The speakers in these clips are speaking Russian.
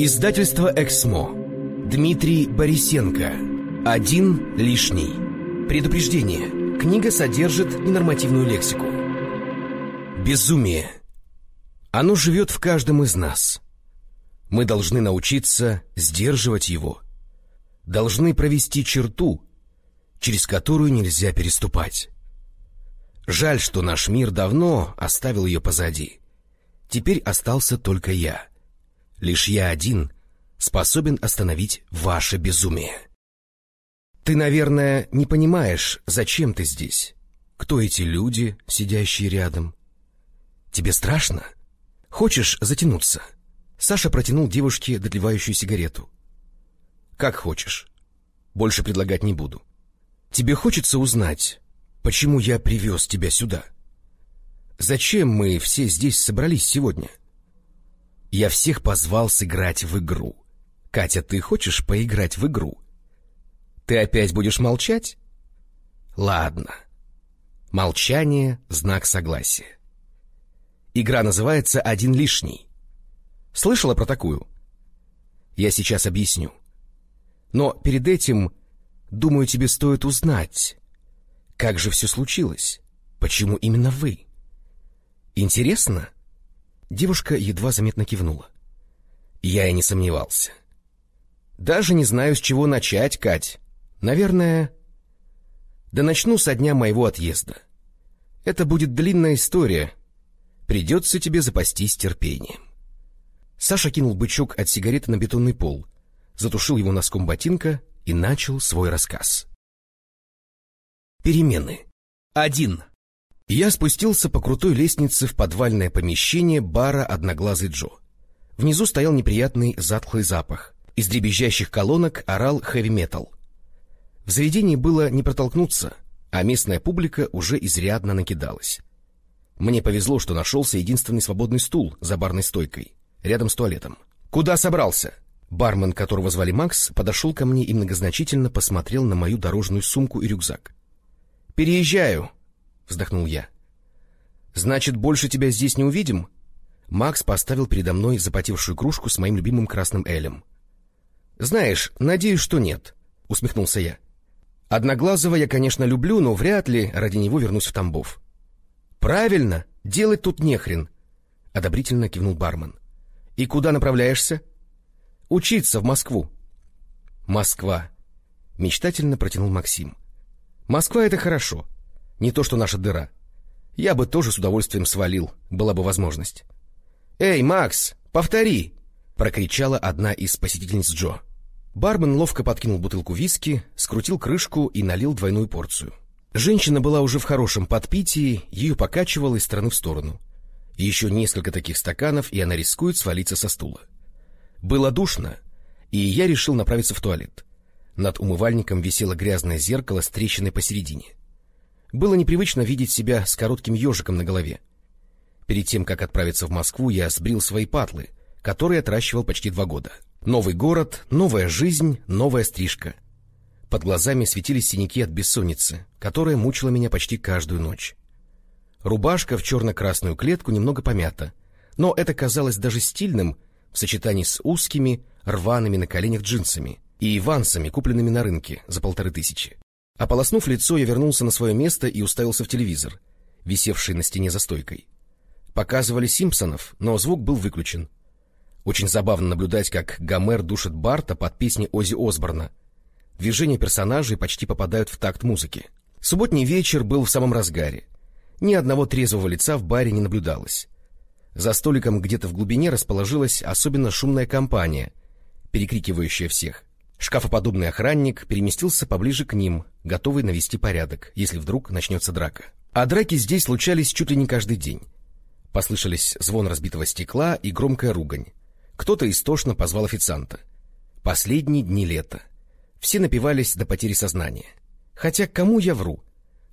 Издательство «Эксмо». Дмитрий Борисенко. Один лишний. Предупреждение. Книга содержит ненормативную лексику. Безумие. Оно живет в каждом из нас. Мы должны научиться сдерживать его. Должны провести черту, через которую нельзя переступать. Жаль, что наш мир давно оставил ее позади. Теперь остался только я. Лишь я один способен остановить ваше безумие. Ты, наверное, не понимаешь, зачем ты здесь. Кто эти люди, сидящие рядом? Тебе страшно? Хочешь затянуться? Саша протянул девушке дотлевающую сигарету. Как хочешь. Больше предлагать не буду. Тебе хочется узнать, почему я привез тебя сюда? Зачем мы все здесь собрались сегодня? — я всех позвал сыграть в игру. Катя, ты хочешь поиграть в игру? Ты опять будешь молчать? Ладно. Молчание — знак согласия. Игра называется «Один лишний». Слышала про такую? Я сейчас объясню. Но перед этим, думаю, тебе стоит узнать, как же все случилось, почему именно вы. Интересно? — Девушка едва заметно кивнула. Я и не сомневался. Даже не знаю, с чего начать, Кать. Наверное... Да начну со дня моего отъезда. Это будет длинная история. Придется тебе запастись терпением. Саша кинул бычок от сигареты на бетонный пол, затушил его носком ботинка и начал свой рассказ. Перемены. Один. Я спустился по крутой лестнице в подвальное помещение бара «Одноглазый Джо». Внизу стоял неприятный затхлый запах. Из дребезжащих колонок орал хэви-метал. В заведении было не протолкнуться, а местная публика уже изрядно накидалась. Мне повезло, что нашелся единственный свободный стул за барной стойкой, рядом с туалетом. «Куда собрался?» Бармен, которого звали Макс, подошел ко мне и многозначительно посмотрел на мою дорожную сумку и рюкзак. «Переезжаю», — вздохнул я. «Значит, больше тебя здесь не увидим?» Макс поставил передо мной запотевшую кружку с моим любимым красным элем. «Знаешь, надеюсь, что нет», — усмехнулся я. «Одноглазого я, конечно, люблю, но вряд ли ради него вернусь в Тамбов». «Правильно, делать тут нехрен», — одобрительно кивнул бармен. «И куда направляешься?» «Учиться в Москву». «Москва», — мечтательно протянул Максим. «Москва — это хорошо. Не то что наша дыра. Я бы тоже с удовольствием свалил, была бы возможность. «Эй, Макс, повтори!» — прокричала одна из посетительниц Джо. Бармен ловко подкинул бутылку виски, скрутил крышку и налил двойную порцию. Женщина была уже в хорошем подпитии, ее покачивало из стороны в сторону. Еще несколько таких стаканов, и она рискует свалиться со стула. Было душно, и я решил направиться в туалет. Над умывальником висело грязное зеркало с трещиной посередине. Было непривычно видеть себя с коротким ежиком на голове. Перед тем, как отправиться в Москву, я сбрил свои патлы, которые отращивал почти два года. Новый город, новая жизнь, новая стрижка. Под глазами светились синяки от бессонницы, которая мучила меня почти каждую ночь. Рубашка в черно-красную клетку немного помята, но это казалось даже стильным в сочетании с узкими, рваными на коленях джинсами и вансами, купленными на рынке за полторы тысячи. Ополоснув лицо, я вернулся на свое место и уставился в телевизор, висевший на стене за стойкой. Показывали «Симпсонов», но звук был выключен. Очень забавно наблюдать, как Гомер душит Барта под песни Ози Осборна. Движения персонажей почти попадают в такт музыки. Субботний вечер был в самом разгаре. Ни одного трезвого лица в баре не наблюдалось. За столиком где-то в глубине расположилась особенно шумная компания, перекрикивающая всех. Шкафоподобный охранник переместился поближе к ним, готовый навести порядок, если вдруг начнется драка. А драки здесь случались чуть ли не каждый день. Послышались звон разбитого стекла и громкая ругань. Кто-то истошно позвал официанта. Последние дни лета. Все напивались до потери сознания. Хотя кому я вру?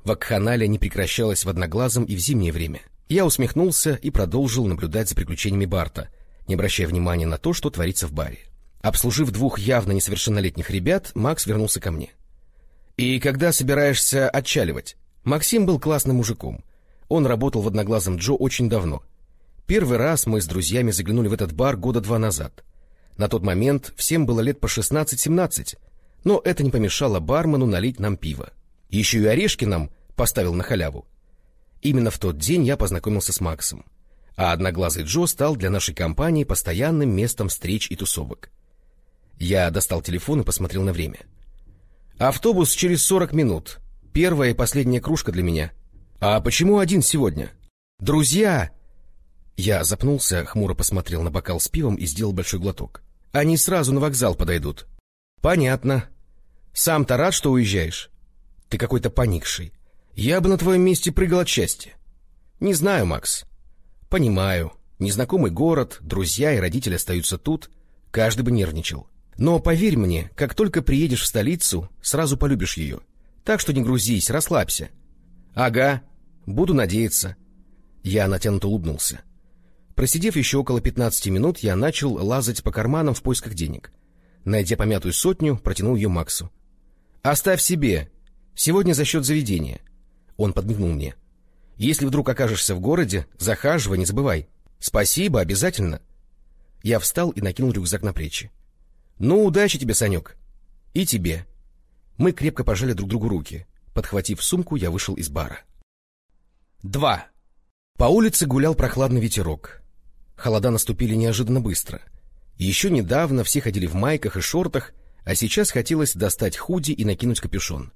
Вакханалия не прекращалась в одноглазом и в зимнее время. Я усмехнулся и продолжил наблюдать за приключениями Барта, не обращая внимания на то, что творится в баре. Обслужив двух явно несовершеннолетних ребят, Макс вернулся ко мне. «И когда собираешься отчаливать?» Максим был классным мужиком. Он работал в «Одноглазом Джо» очень давно. Первый раз мы с друзьями заглянули в этот бар года два назад. На тот момент всем было лет по 16-17, но это не помешало бармену налить нам пиво. Еще и орешки нам поставил на халяву. Именно в тот день я познакомился с Максом, а одноглазый Джо стал для нашей компании постоянным местом встреч и тусовок. Я достал телефон и посмотрел на время. «Автобус через 40 минут. Первая и последняя кружка для меня. А почему один сегодня? Друзья!» Я запнулся, хмуро посмотрел на бокал с пивом и сделал большой глоток. «Они сразу на вокзал подойдут». «Понятно. Сам-то рад, что уезжаешь?» «Ты какой-то поникший. Я бы на твоем месте прыгал от счастья». «Не знаю, Макс». «Понимаю. Незнакомый город, друзья и родители остаются тут. Каждый бы нервничал. Но поверь мне, как только приедешь в столицу, сразу полюбишь ее. Так что не грузись, расслабься». «Ага. Буду надеяться». Я натянуто улыбнулся. Просидев еще около 15 минут, я начал лазать по карманам в поисках денег. Найдя помятую сотню, протянул ее Максу. «Оставь себе. Сегодня за счет заведения». Он подмигнул мне. «Если вдруг окажешься в городе, захаживай, не забывай». «Спасибо, обязательно». Я встал и накинул рюкзак на плечи. «Ну, удачи тебе, Санек». «И тебе». Мы крепко пожали друг другу руки. Подхватив сумку, я вышел из бара. Два. По улице гулял прохладный ветерок. Холода наступили неожиданно быстро. Еще недавно все ходили в майках и шортах, а сейчас хотелось достать худи и накинуть капюшон.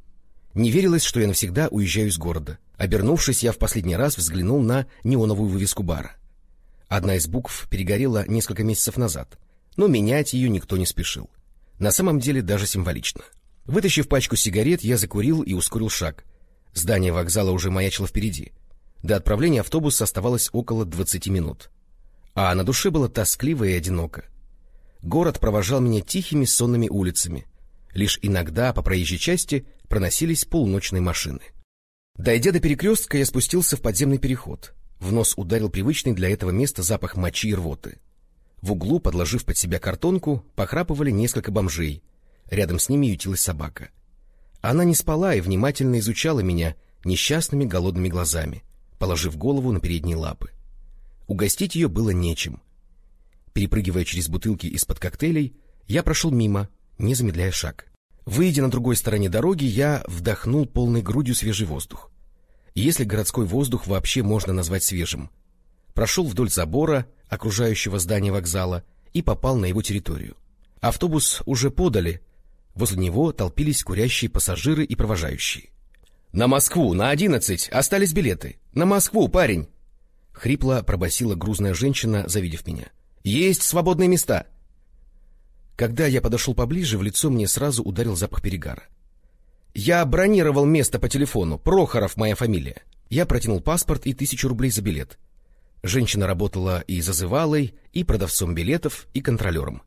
Не верилось, что я навсегда уезжаю из города. Обернувшись, я в последний раз взглянул на неоновую вывеску бара. Одна из букв перегорела несколько месяцев назад, но менять ее никто не спешил. На самом деле даже символично. Вытащив пачку сигарет, я закурил и ускорил шаг. Здание вокзала уже маячило впереди. До отправления автобуса оставалось около двадцати минут а на душе было тоскливо и одиноко. Город провожал меня тихими сонными улицами. Лишь иногда по проезжей части проносились полночные машины. Дойдя до перекрестка, я спустился в подземный переход. В нос ударил привычный для этого места запах мочи и рвоты. В углу, подложив под себя картонку, похрапывали несколько бомжей. Рядом с ними ютилась собака. Она не спала и внимательно изучала меня несчастными голодными глазами, положив голову на передние лапы. Угостить ее было нечем. Перепрыгивая через бутылки из-под коктейлей, я прошел мимо, не замедляя шаг. Выйдя на другой стороне дороги, я вдохнул полной грудью свежий воздух. Если городской воздух вообще можно назвать свежим. Прошел вдоль забора, окружающего здание вокзала, и попал на его территорию. Автобус уже подали, возле него толпились курящие пассажиры и провожающие. — На Москву, на одиннадцать, остались билеты. На Москву, парень! — хрипло пробасила грузная женщина, завидев меня. — Есть свободные места! Когда я подошел поближе, в лицо мне сразу ударил запах перегара. — Я бронировал место по телефону. Прохоров моя фамилия. Я протянул паспорт и тысячу рублей за билет. Женщина работала и зазывалой, и продавцом билетов, и контролером.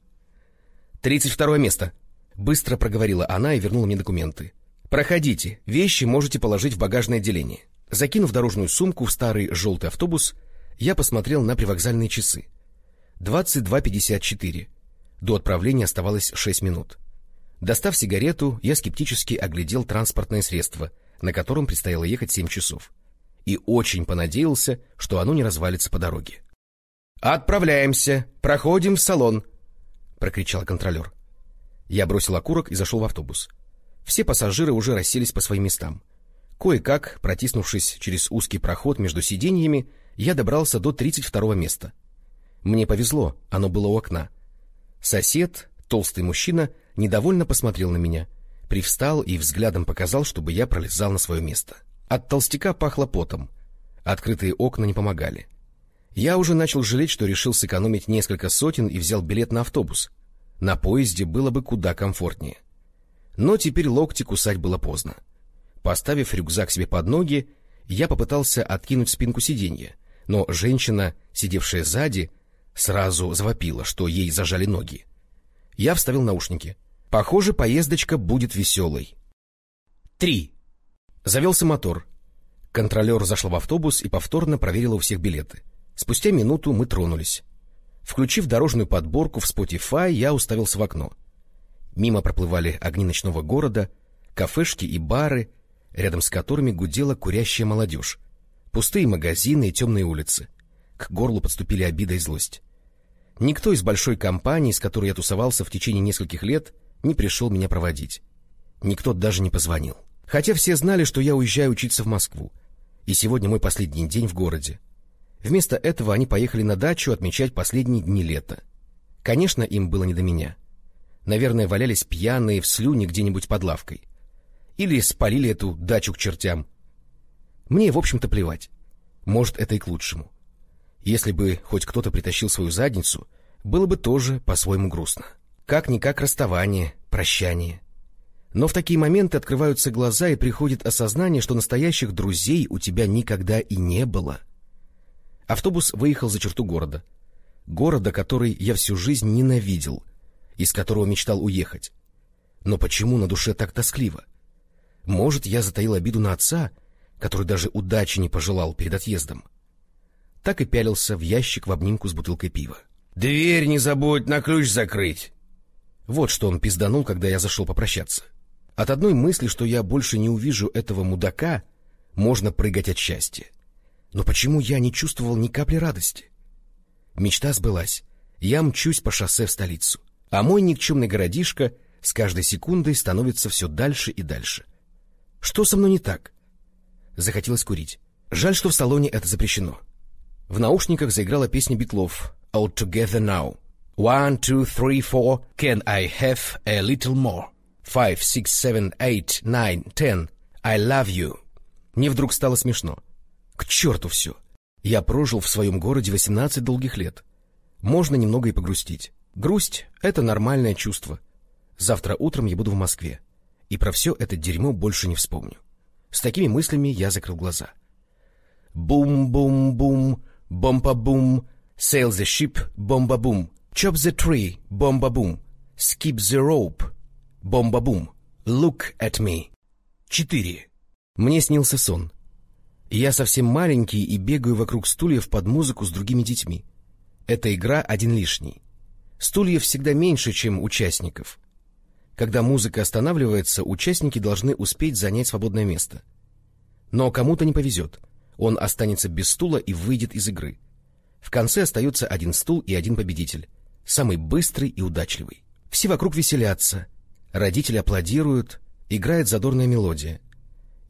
«Тридцать второе место!» Быстро проговорила она и вернула мне документы. «Проходите, вещи можете положить в багажное отделение». Закинув дорожную сумку в старый желтый автобус, я посмотрел на привокзальные часы. 22.54. До отправления оставалось 6 минут. Достав сигарету, я скептически оглядел транспортное средство, на котором предстояло ехать 7 часов. И очень понадеялся, что оно не развалится по дороге. «Отправляемся! Проходим в салон!» — прокричал контролер. Я бросил окурок и зашел в автобус. Все пассажиры уже расселись по своим местам. Кое-как, протиснувшись через узкий проход между сиденьями, я добрался до 32-го места. Мне повезло, оно было у окна. Сосед, толстый мужчина, недовольно посмотрел на меня, привстал и взглядом показал, чтобы я пролезал на свое место. От толстяка пахло потом. Открытые окна не помогали. Я уже начал жалеть, что решил сэкономить несколько сотен и взял билет на автобус. На поезде было бы куда комфортнее. Но теперь локти кусать было поздно. Поставив рюкзак себе под ноги, я попытался откинуть спинку сиденья, но женщина, сидевшая сзади, сразу завопила, что ей зажали ноги. Я вставил наушники. Похоже, поездочка будет веселой. Три. Завелся мотор. Контролер зашла в автобус и повторно проверила у всех билеты. Спустя минуту мы тронулись. Включив дорожную подборку в Spotify, я уставился в окно. Мимо проплывали огни ночного города, кафешки и бары — рядом с которыми гудела курящая молодежь, пустые магазины и темные улицы. К горлу подступили обида и злость. Никто из большой компании, с которой я тусовался в течение нескольких лет, не пришел меня проводить. Никто даже не позвонил. Хотя все знали, что я уезжаю учиться в Москву, и сегодня мой последний день в городе. Вместо этого они поехали на дачу отмечать последние дни лета. Конечно, им было не до меня. Наверное, валялись пьяные в слюне где-нибудь под лавкой. Или спалили эту дачу к чертям. Мне, в общем-то, плевать. Может, это и к лучшему. Если бы хоть кто-то притащил свою задницу, было бы тоже по-своему грустно. Как-никак расставание, прощание. Но в такие моменты открываются глаза и приходит осознание, что настоящих друзей у тебя никогда и не было. Автобус выехал за черту города. Города, который я всю жизнь ненавидел, из которого мечтал уехать. Но почему на душе так тоскливо? Может, я затаил обиду на отца, который даже удачи не пожелал перед отъездом? Так и пялился в ящик в обнимку с бутылкой пива. «Дверь не забудь на ключ закрыть!» Вот что он пизданул, когда я зашел попрощаться. От одной мысли, что я больше не увижу этого мудака, можно прыгать от счастья. Но почему я не чувствовал ни капли радости? Мечта сбылась. Я мчусь по шоссе в столицу, а мой никчемный городишко с каждой секундой становится все дальше и дальше. Что со мной не так? Захотелось курить. Жаль, что в салоне это запрещено. В наушниках заиграла песня Битлов «All Together Now». «One, two, three, four, can I have a little more?» «Five, six, seven, eight, nine, ten, I love you». Мне вдруг стало смешно. К черту все. Я прожил в своем городе 18 долгих лет. Можно немного и погрустить. Грусть — это нормальное чувство. Завтра утром я буду в Москве. И про все это дерьмо больше не вспомню. С такими мыслями я закрыл глаза. Бум-бум-бум, бомба-бум, sail the ship, бомба-бум, chop the tree, бомба-бум, skip the rope, бомба-бум, look at me. Четыре. Мне снился сон. Я совсем маленький и бегаю вокруг стульев под музыку с другими детьми. Эта игра один лишний. Стульев всегда меньше, чем участников. Когда музыка останавливается, участники должны успеть занять свободное место. Но кому-то не повезет. Он останется без стула и выйдет из игры. В конце остается один стул и один победитель. Самый быстрый и удачливый. Все вокруг веселятся. Родители аплодируют. Играет задорная мелодия.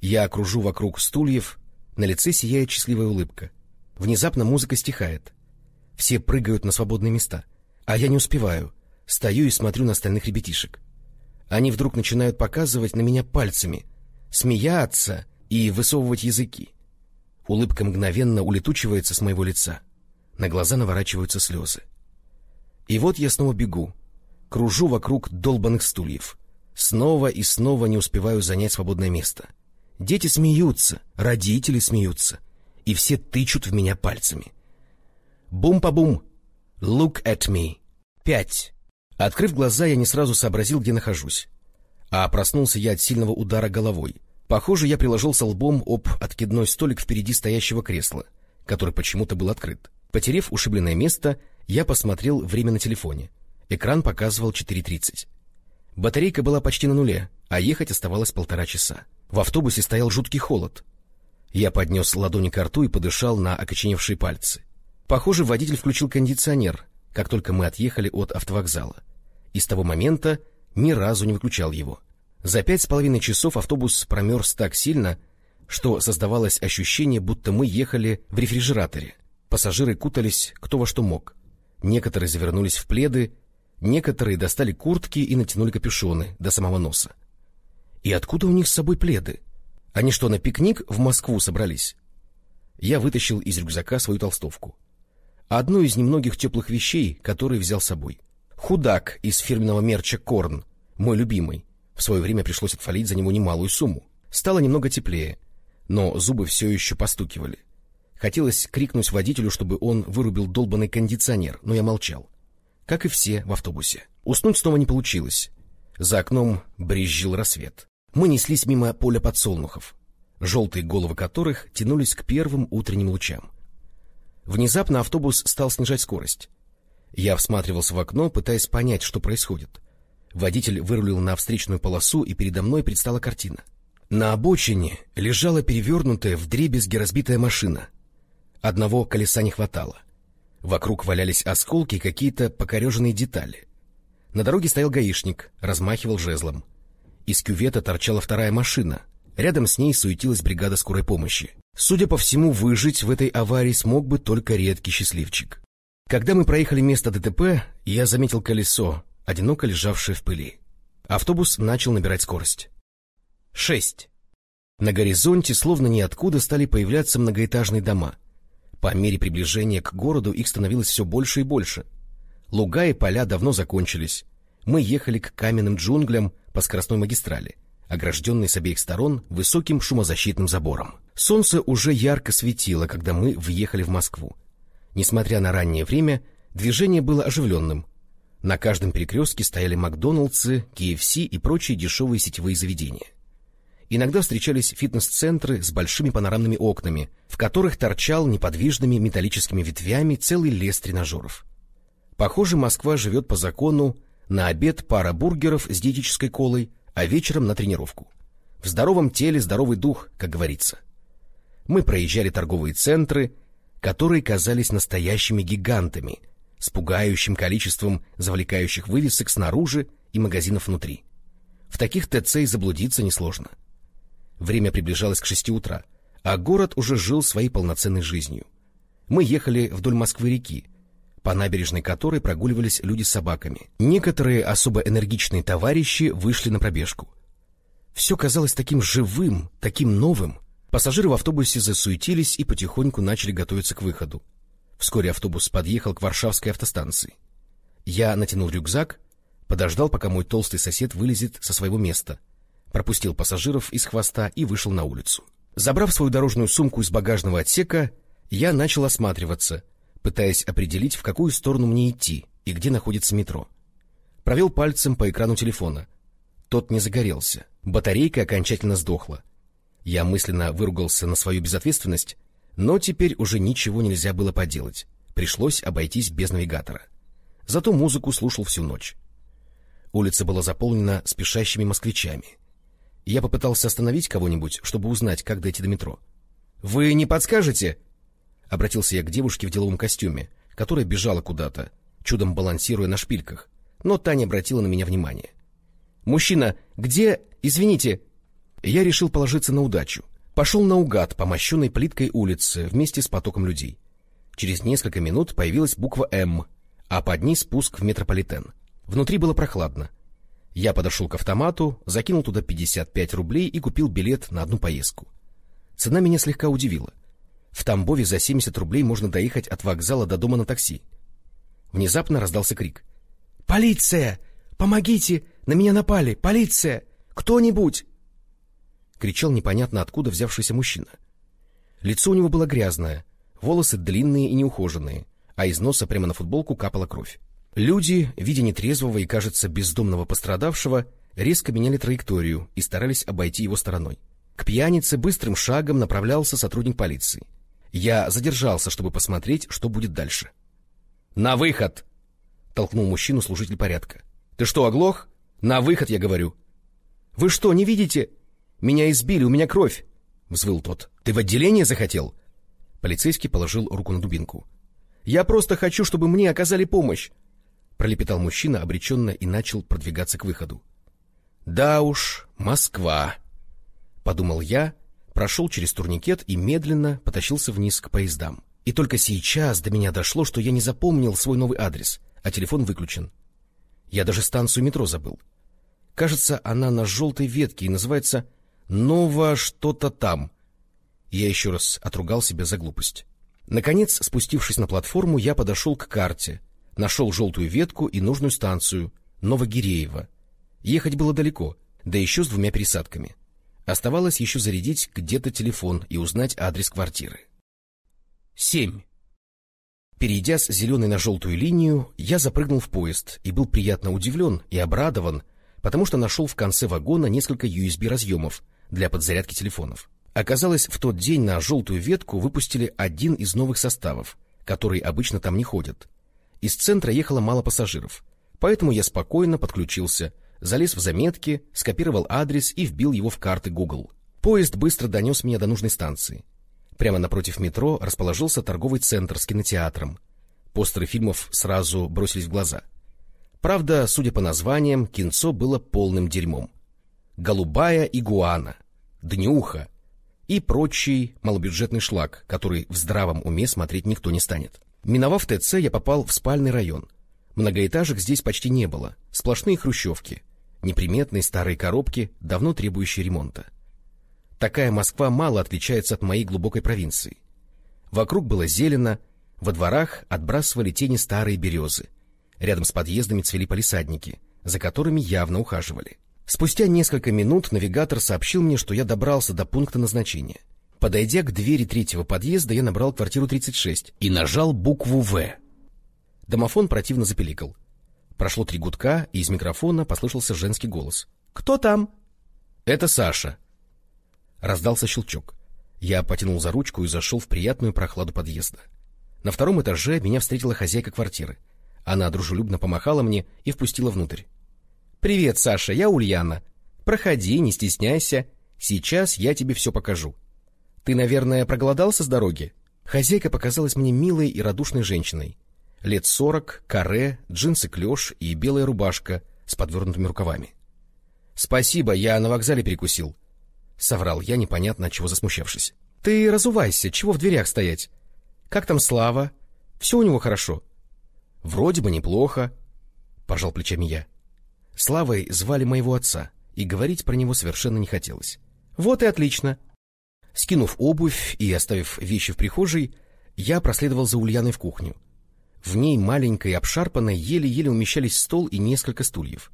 Я окружу вокруг стульев. На лице сияет счастливая улыбка. Внезапно музыка стихает. Все прыгают на свободные места. А я не успеваю. Стою и смотрю на остальных ребятишек. Они вдруг начинают показывать на меня пальцами, смеяться и высовывать языки. Улыбка мгновенно улетучивается с моего лица. На глаза наворачиваются слезы. И вот я снова бегу, кружу вокруг долбанных стульев. Снова и снова не успеваю занять свободное место. Дети смеются, родители смеются, и все тычут в меня пальцами. Бум-па-бум! Look at me! Пять. Открыв глаза, я не сразу сообразил, где нахожусь. А проснулся я от сильного удара головой. Похоже, я приложился лбом об откидной столик впереди стоящего кресла, который почему-то был открыт. Потерев ушибленное место, я посмотрел время на телефоне. Экран показывал 4.30. Батарейка была почти на нуле, а ехать оставалось полтора часа. В автобусе стоял жуткий холод. Я поднес ладони к рту и подышал на окоченевшие пальцы. Похоже, водитель включил кондиционер, как только мы отъехали от автовокзала. И с того момента ни разу не выключал его. За пять с половиной часов автобус промерз так сильно, что создавалось ощущение, будто мы ехали в рефрижераторе. Пассажиры кутались кто во что мог. Некоторые завернулись в пледы, некоторые достали куртки и натянули капюшоны до самого носа. И откуда у них с собой пледы? Они что, на пикник в Москву собрались? Я вытащил из рюкзака свою толстовку. Одну из немногих теплых вещей, которые взял с собой. Худак из фирменного мерча «Корн», мой любимый. В свое время пришлось отфалить за него немалую сумму. Стало немного теплее, но зубы все еще постукивали. Хотелось крикнуть водителю, чтобы он вырубил долбанный кондиционер, но я молчал. Как и все в автобусе. Уснуть снова не получилось. За окном брезжил рассвет. Мы неслись мимо поля подсолнухов, желтые головы которых тянулись к первым утренним лучам. Внезапно автобус стал снижать скорость. Я всматривался в окно, пытаясь понять, что происходит. Водитель вырулил на встречную полосу, и передо мной предстала картина. На обочине лежала перевернутая в дребезги разбитая машина. Одного колеса не хватало. Вокруг валялись осколки и какие-то покореженные детали. На дороге стоял гаишник, размахивал жезлом. Из кювета торчала вторая машина. Рядом с ней суетилась бригада скорой помощи. Судя по всему, выжить в этой аварии смог бы только редкий счастливчик. Когда мы проехали место ДТП, я заметил колесо, одиноко лежавшее в пыли. Автобус начал набирать скорость. Шесть. На горизонте, словно ниоткуда, стали появляться многоэтажные дома. По мере приближения к городу их становилось все больше и больше. Луга и поля давно закончились. Мы ехали к каменным джунглям по скоростной магистрали, огражденной с обеих сторон высоким шумозащитным забором. Солнце уже ярко светило, когда мы въехали в Москву. Несмотря на раннее время, движение было оживленным. На каждом перекрестке стояли Макдоналдсы, KFC и прочие дешевые сетевые заведения. Иногда встречались фитнес-центры с большими панорамными окнами, в которых торчал неподвижными металлическими ветвями целый лес тренажеров. Похоже, Москва живет по закону на обед пара бургеров с диетической колой, а вечером на тренировку. В здоровом теле здоровый дух, как говорится. Мы проезжали торговые центры, которые казались настоящими гигантами, с пугающим количеством завлекающих вывесок снаружи и магазинов внутри. В таких ТЦ и заблудиться несложно. Время приближалось к шести утра, а город уже жил своей полноценной жизнью. Мы ехали вдоль Москвы-реки, по набережной которой прогуливались люди с собаками. Некоторые особо энергичные товарищи вышли на пробежку. Все казалось таким живым, таким новым. Пассажиры в автобусе засуетились и потихоньку начали готовиться к выходу. Вскоре автобус подъехал к Варшавской автостанции. Я натянул рюкзак, подождал, пока мой толстый сосед вылезет со своего места — пропустил пассажиров из хвоста и вышел на улицу. Забрав свою дорожную сумку из багажного отсека, я начал осматриваться, пытаясь определить, в какую сторону мне идти и где находится метро. Провел пальцем по экрану телефона. Тот не загорелся, батарейка окончательно сдохла. Я мысленно выругался на свою безответственность, но теперь уже ничего нельзя было поделать. Пришлось обойтись без навигатора. Зато музыку слушал всю ночь. Улица была заполнена спешащими москвичами. Я попытался остановить кого-нибудь, чтобы узнать, как дойти до метро. — Вы не подскажете? — обратился я к девушке в деловом костюме, которая бежала куда-то, чудом балансируя на шпильках, но та не обратила на меня внимания. — Мужчина, где... Извините... Я решил положиться на удачу. Пошел наугад по мощенной плиткой улице вместе с потоком людей. Через несколько минут появилась буква «М», а под ней спуск в метрополитен. Внутри было прохладно. Я подошел к автомату, закинул туда 55 рублей и купил билет на одну поездку. Цена меня слегка удивила. В Тамбове за 70 рублей можно доехать от вокзала до дома на такси. Внезапно раздался крик. — Полиция! Помогите! На меня напали! Полиция! Кто-нибудь! Кричал непонятно откуда взявшийся мужчина. Лицо у него было грязное, волосы длинные и неухоженные, а из носа прямо на футболку капала кровь. Люди, видя нетрезвого и, кажется, бездомного пострадавшего, резко меняли траекторию и старались обойти его стороной. К пьянице быстрым шагом направлялся сотрудник полиции. Я задержался, чтобы посмотреть, что будет дальше. — На выход! — толкнул мужчину служитель порядка. — Ты что, оглох? На выход, я говорю. — Вы что, не видите? Меня избили, у меня кровь! — взвыл тот. — Ты в отделение захотел? Полицейский положил руку на дубинку. — Я просто хочу, чтобы мне оказали помощь пролепетал мужчина обреченно и начал продвигаться к выходу. Да уж, Москва, подумал я, прошел через турникет и медленно потащился вниз к поездам. И только сейчас до меня дошло, что я не запомнил свой новый адрес, а телефон выключен. Я даже станцию метро забыл. Кажется, она на желтой ветке и называется «Ново что-то там». Я еще раз отругал себя за глупость. Наконец, спустившись на платформу, я подошел к карте — Нашел желтую ветку и нужную станцию, Новогиреево. Ехать было далеко, да еще с двумя пересадками. Оставалось еще зарядить где-то телефон и узнать адрес квартиры. 7. Перейдя с зеленой на желтую линию, я запрыгнул в поезд и был приятно удивлен и обрадован, потому что нашел в конце вагона несколько USB-разъемов для подзарядки телефонов. Оказалось, в тот день на желтую ветку выпустили один из новых составов, которые обычно там не ходят, из центра ехало мало пассажиров, поэтому я спокойно подключился, залез в заметки, скопировал адрес и вбил его в карты Google. Поезд быстро донес меня до нужной станции. Прямо напротив метро расположился торговый центр с кинотеатром. Постеры фильмов сразу бросились в глаза. Правда, судя по названиям, кинцо было полным дерьмом. «Голубая игуана», «Днюха» и прочий малобюджетный шлак, который в здравом уме смотреть никто не станет. Миновав ТЦ, я попал в спальный район. Многоэтажек здесь почти не было, сплошные хрущевки, неприметные старые коробки, давно требующие ремонта. Такая Москва мало отличается от моей глубокой провинции. Вокруг было зелено, во дворах отбрасывали тени старые березы. Рядом с подъездами цвели палисадники, за которыми явно ухаживали. Спустя несколько минут навигатор сообщил мне, что я добрался до пункта назначения. Подойдя к двери третьего подъезда, я набрал квартиру 36 и нажал букву «В». Домофон противно запеликал. Прошло три гудка, и из микрофона послышался женский голос. «Кто там?» «Это Саша». Раздался щелчок. Я потянул за ручку и зашел в приятную прохладу подъезда. На втором этаже меня встретила хозяйка квартиры. Она дружелюбно помахала мне и впустила внутрь. «Привет, Саша, я Ульяна. Проходи, не стесняйся. Сейчас я тебе все покажу. Ты, наверное, проголодался с дороги?» Хозяйка показалась мне милой и радушной женщиной. Лет сорок, каре, джинсы клеш и белая рубашка с подвернутыми рукавами. «Спасибо, я на вокзале перекусил», — соврал я, непонятно от чего засмущавшись. «Ты разувайся, чего в дверях стоять? Как там Слава? Все у него хорошо?» «Вроде бы неплохо», — пожал плечами я. Славой звали моего отца, и говорить про него совершенно не хотелось. «Вот и отлично!» Скинув обувь и оставив вещи в прихожей, я проследовал за Ульяной в кухню. В ней маленькой, обшарпанной, еле-еле умещались стол и несколько стульев.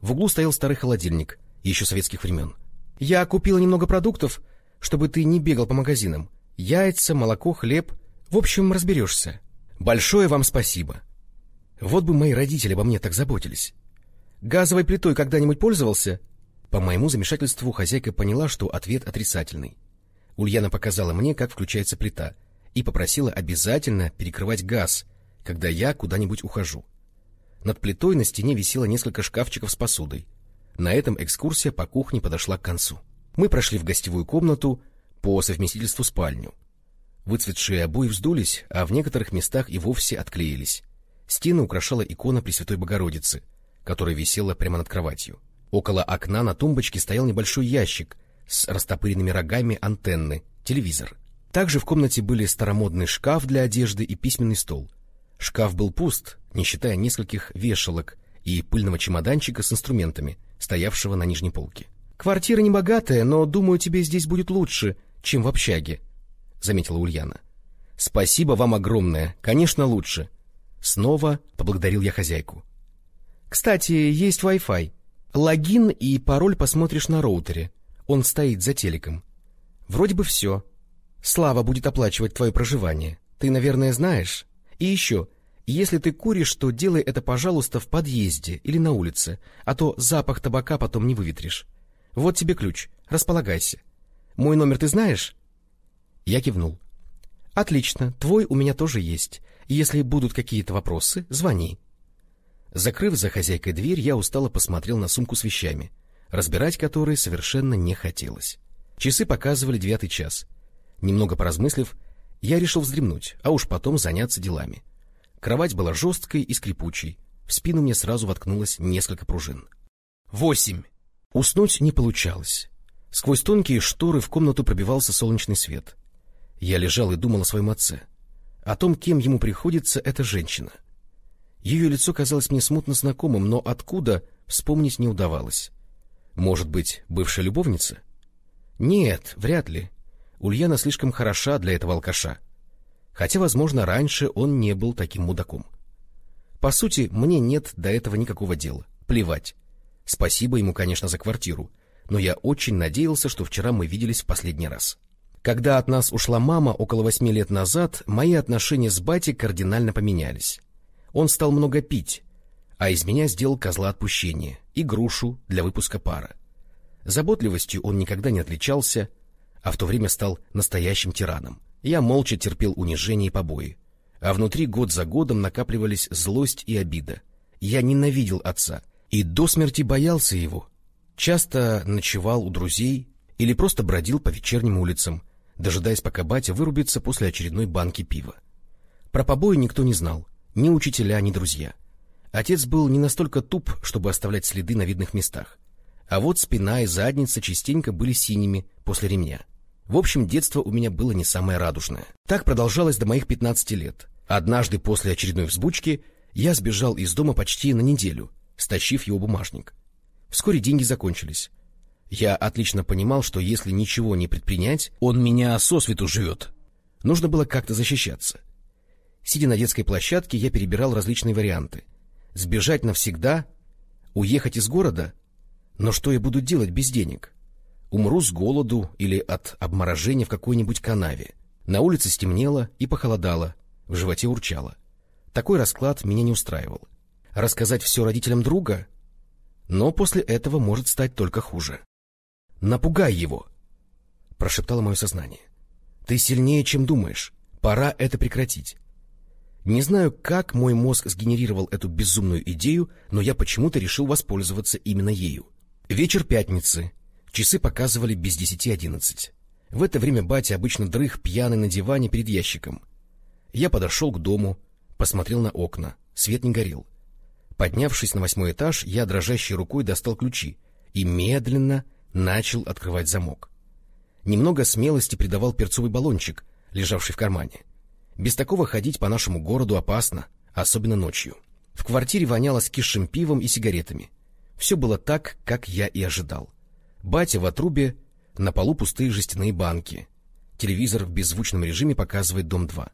В углу стоял старый холодильник, еще советских времен. «Я купила немного продуктов, чтобы ты не бегал по магазинам. Яйца, молоко, хлеб — в общем, разберешься. Большое вам спасибо. Вот бы мои родители обо мне так заботились. Газовой плитой когда-нибудь пользовался? По моему замешательству хозяйка поняла, что ответ отрицательный. Ульяна показала мне, как включается плита, и попросила обязательно перекрывать газ, когда я куда-нибудь ухожу. Над плитой на стене висело несколько шкафчиков с посудой. На этом экскурсия по кухне подошла к концу. Мы прошли в гостевую комнату, по совместительству спальню. Выцветшие обои вздулись, а в некоторых местах и вовсе отклеились. Стены украшала икона Пресвятой Богородицы, которая висела прямо над кроватью. Около окна на тумбочке стоял небольшой ящик с растопыренными рогами антенны, телевизор. Также в комнате были старомодный шкаф для одежды и письменный стол. Шкаф был пуст, не считая нескольких вешалок и пыльного чемоданчика с инструментами, стоявшего на нижней полке. «Квартира не богатая, но, думаю, тебе здесь будет лучше, чем в общаге», заметила Ульяна. — Спасибо вам огромное, конечно, лучше. Снова поблагодарил я хозяйку. — Кстати, есть Wi-Fi. Логин и пароль посмотришь на роутере. Он стоит за телеком. Вроде бы все. Слава будет оплачивать твое проживание. Ты, наверное, знаешь. И еще, если ты куришь, то делай это, пожалуйста, в подъезде или на улице, а то запах табака потом не выветришь. Вот тебе ключ, располагайся. Мой номер ты знаешь? Я кивнул. — Отлично, твой у меня тоже есть. Если будут какие-то вопросы, звони. Закрыв за хозяйкой дверь, я устало посмотрел на сумку с вещами, разбирать которые совершенно не хотелось. Часы показывали девятый час. Немного поразмыслив, я решил вздремнуть, а уж потом заняться делами. Кровать была жесткой и скрипучей, в спину мне сразу воткнулось несколько пружин. Восемь. Уснуть не получалось. Сквозь тонкие шторы в комнату пробивался солнечный свет. Я лежал и думал о своем отце, о том, кем ему приходится эта женщина. Ее лицо казалось мне смутно знакомым, но откуда вспомнить не удавалось. Может быть, бывшая любовница? Нет, вряд ли. Ульяна слишком хороша для этого алкаша. Хотя, возможно, раньше он не был таким мудаком. По сути, мне нет до этого никакого дела. Плевать. Спасибо ему, конечно, за квартиру, но я очень надеялся, что вчера мы виделись в последний раз. Когда от нас ушла мама около восьми лет назад, мои отношения с батей кардинально поменялись. Он стал много пить, а из меня сделал козла отпущения и грушу для выпуска пара. Заботливостью он никогда не отличался, а в то время стал настоящим тираном. Я молча терпел унижение и побои, а внутри год за годом накапливались злость и обида. Я ненавидел отца и до смерти боялся его. Часто ночевал у друзей или просто бродил по вечерним улицам, дожидаясь, пока батя вырубится после очередной банки пива. Про побои никто не знал, ни учителя, ни друзья. Отец был не настолько туп, чтобы оставлять следы на видных местах. А вот спина и задница частенько были синими после ремня. В общем, детство у меня было не самое радужное. Так продолжалось до моих 15 лет. Однажды после очередной взбучки я сбежал из дома почти на неделю, стащив его бумажник. Вскоре деньги закончились. Я отлично понимал, что если ничего не предпринять, он меня сосвету живет. Нужно было как-то защищаться. Сидя на детской площадке, я перебирал различные варианты. Сбежать навсегда? Уехать из города? Но что я буду делать без денег? Умру с голоду или от обморожения в какой-нибудь канаве. На улице стемнело и похолодало, в животе урчало. Такой расклад меня не устраивал. Рассказать все родителям друга? Но после этого может стать только хуже. «Напугай его!» — прошептало мое сознание. «Ты сильнее, чем думаешь. Пора это прекратить». Не знаю, как мой мозг сгенерировал эту безумную идею, но я почему-то решил воспользоваться именно ею. Вечер пятницы. Часы показывали без десяти одиннадцать. В это время батя обычно дрых пьяный на диване перед ящиком. Я подошел к дому, посмотрел на окна. Свет не горел. Поднявшись на восьмой этаж, я дрожащей рукой достал ключи и медленно начал открывать замок. Немного смелости придавал перцовый баллончик, лежавший в кармане. Без такого ходить по нашему городу опасно, особенно ночью. В квартире воняло скисшим пивом и сигаретами. Все было так, как я и ожидал. Батя в отрубе, на полу пустые жестяные банки. Телевизор в беззвучном режиме показывает «Дом-2».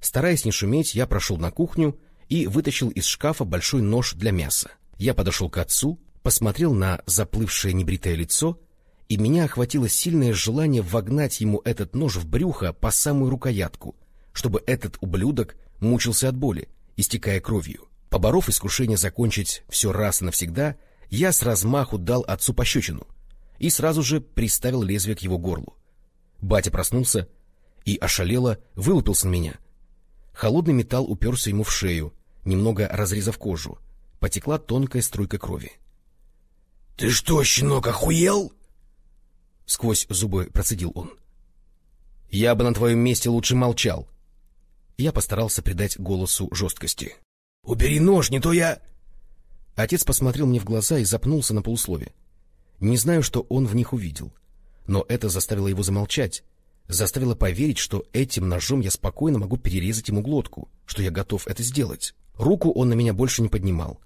Стараясь не шуметь, я прошел на кухню и вытащил из шкафа большой нож для мяса. Я подошел к отцу, посмотрел на заплывшее небритое лицо, и меня охватило сильное желание вогнать ему этот нож в брюхо по самую рукоятку, чтобы этот ублюдок мучился от боли, истекая кровью. Поборов искушение закончить все раз и навсегда, я с размаху дал отцу пощечину — и сразу же приставил лезвие к его горлу. Батя проснулся и ошалело вылупился на меня. Холодный металл уперся ему в шею, немного разрезав кожу. Потекла тонкая струйка крови. — Ты что, щенок, охуел? — сквозь зубы процедил он. — Я бы на твоем месте лучше молчал. Я постарался придать голосу жесткости. — Убери нож, не то я... Отец посмотрел мне в глаза и запнулся на полуслове. Не знаю, что он в них увидел, но это заставило его замолчать, заставило поверить, что этим ножом я спокойно могу перерезать ему глотку, что я готов это сделать. Руку он на меня больше не поднимал,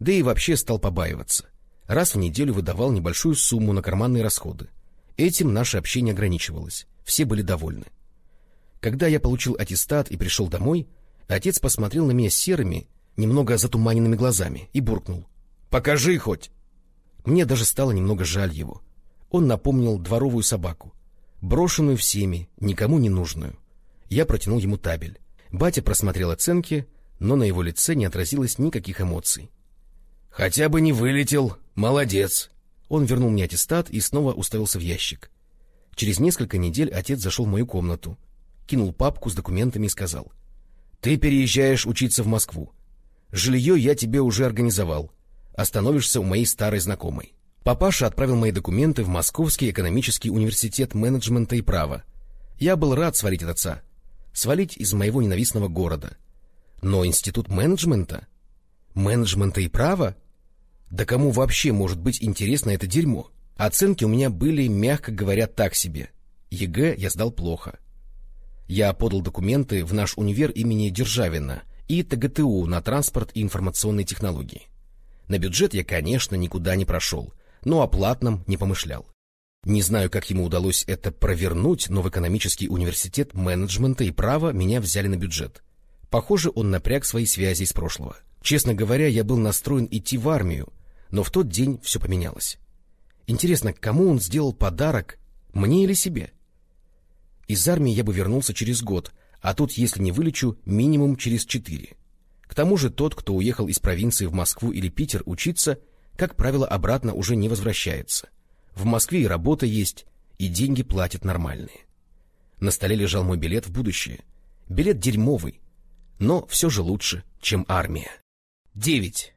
да и вообще стал побаиваться. Раз в неделю выдавал небольшую сумму на карманные расходы. Этим наше общение ограничивалось, все были довольны. Когда я получил аттестат и пришел домой, отец посмотрел на меня серыми, немного затуманенными глазами и буркнул. — Покажи хоть! Мне даже стало немного жаль его. Он напомнил дворовую собаку, брошенную всеми, никому не нужную. Я протянул ему табель. Батя просмотрел оценки, но на его лице не отразилось никаких эмоций. — Хотя бы не вылетел. Молодец. Он вернул мне аттестат и снова уставился в ящик. Через несколько недель отец зашел в мою комнату, кинул папку с документами и сказал. — Ты переезжаешь учиться в Москву. Жилье я тебе уже организовал остановишься у моей старой знакомой. Папаша отправил мои документы в Московский экономический университет менеджмента и права. Я был рад свалить от отца, свалить из моего ненавистного города. Но институт менеджмента? Менеджмента и права? Да кому вообще может быть интересно это дерьмо? Оценки у меня были, мягко говоря, так себе. ЕГЭ я сдал плохо. Я подал документы в наш универ имени Державина и ТГТУ на транспорт и информационные технологии. На бюджет я, конечно, никуда не прошел, но о платном не помышлял. Не знаю, как ему удалось это провернуть, но в экономический университет менеджмента и права меня взяли на бюджет. Похоже, он напряг свои связи из прошлого. Честно говоря, я был настроен идти в армию, но в тот день все поменялось. Интересно, кому он сделал подарок, мне или себе? Из армии я бы вернулся через год, а тут, если не вылечу, минимум через четыре. К тому же тот, кто уехал из провинции в Москву или Питер учиться, как правило, обратно уже не возвращается. В Москве и работа есть, и деньги платят нормальные. На столе лежал мой билет в будущее. Билет дерьмовый, но все же лучше, чем армия. 9.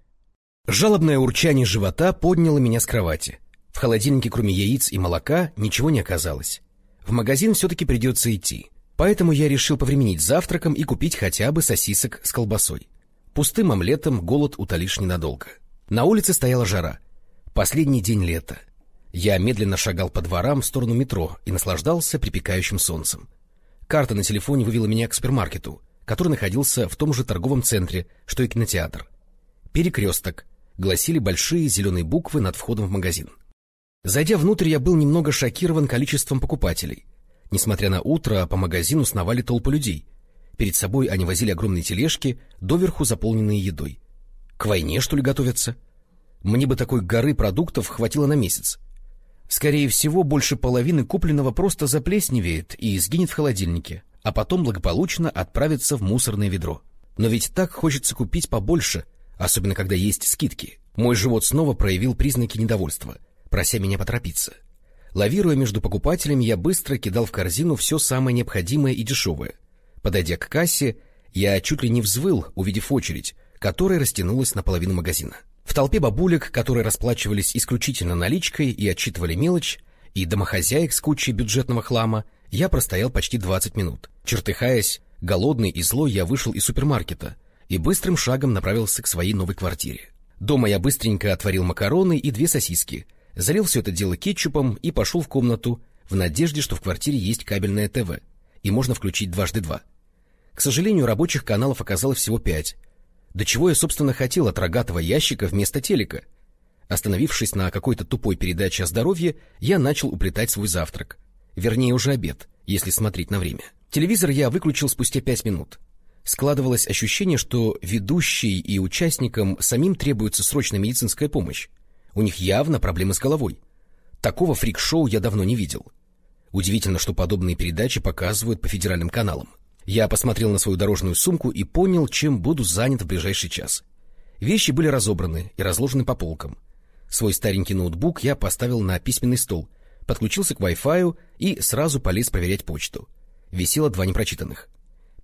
Жалобное урчание живота подняло меня с кровати. В холодильнике, кроме яиц и молока, ничего не оказалось. В магазин все-таки придется идти. Поэтому я решил повременить завтраком и купить хотя бы сосисок с колбасой. Пустым омлетом голод утолишь ненадолго. На улице стояла жара. Последний день лета. Я медленно шагал по дворам в сторону метро и наслаждался припекающим солнцем. Карта на телефоне вывела меня к супермаркету, который находился в том же торговом центре, что и кинотеатр. «Перекресток», — гласили большие зеленые буквы над входом в магазин. Зайдя внутрь, я был немного шокирован количеством покупателей. Несмотря на утро, по магазину сновали толпы людей. Перед собой они возили огромные тележки, доверху заполненные едой. К войне, что ли, готовятся? Мне бы такой горы продуктов хватило на месяц. Скорее всего, больше половины купленного просто заплесневеет и сгинет в холодильнике, а потом благополучно отправится в мусорное ведро. Но ведь так хочется купить побольше, особенно когда есть скидки. Мой живот снова проявил признаки недовольства, прося меня поторопиться. Лавируя между покупателями, я быстро кидал в корзину все самое необходимое и дешевое. Подойдя к кассе, я чуть ли не взвыл, увидев очередь, которая растянулась наполовину магазина. В толпе бабулек, которые расплачивались исключительно наличкой и отчитывали мелочь, и домохозяек с кучей бюджетного хлама, я простоял почти 20 минут. Чертыхаясь, голодный и злой, я вышел из супермаркета и быстрым шагом направился к своей новой квартире. Дома я быстренько отварил макароны и две сосиски, залил все это дело кетчупом и пошел в комнату в надежде, что в квартире есть кабельное ТВ, и можно включить дважды два. К сожалению, рабочих каналов оказалось всего пять, до чего я, собственно, хотел от рогатого ящика вместо телека? Остановившись на какой-то тупой передаче о здоровье, я начал уплетать свой завтрак. Вернее, уже обед, если смотреть на время. Телевизор я выключил спустя пять минут. Складывалось ощущение, что ведущий и участникам самим требуется срочная медицинская помощь. У них явно проблемы с головой. Такого фрик-шоу я давно не видел. Удивительно, что подобные передачи показывают по федеральным каналам. Я посмотрел на свою дорожную сумку и понял, чем буду занят в ближайший час. Вещи были разобраны и разложены по полкам. Свой старенький ноутбук я поставил на письменный стол, подключился к Wi-Fi и сразу полез проверять почту. Висело два непрочитанных.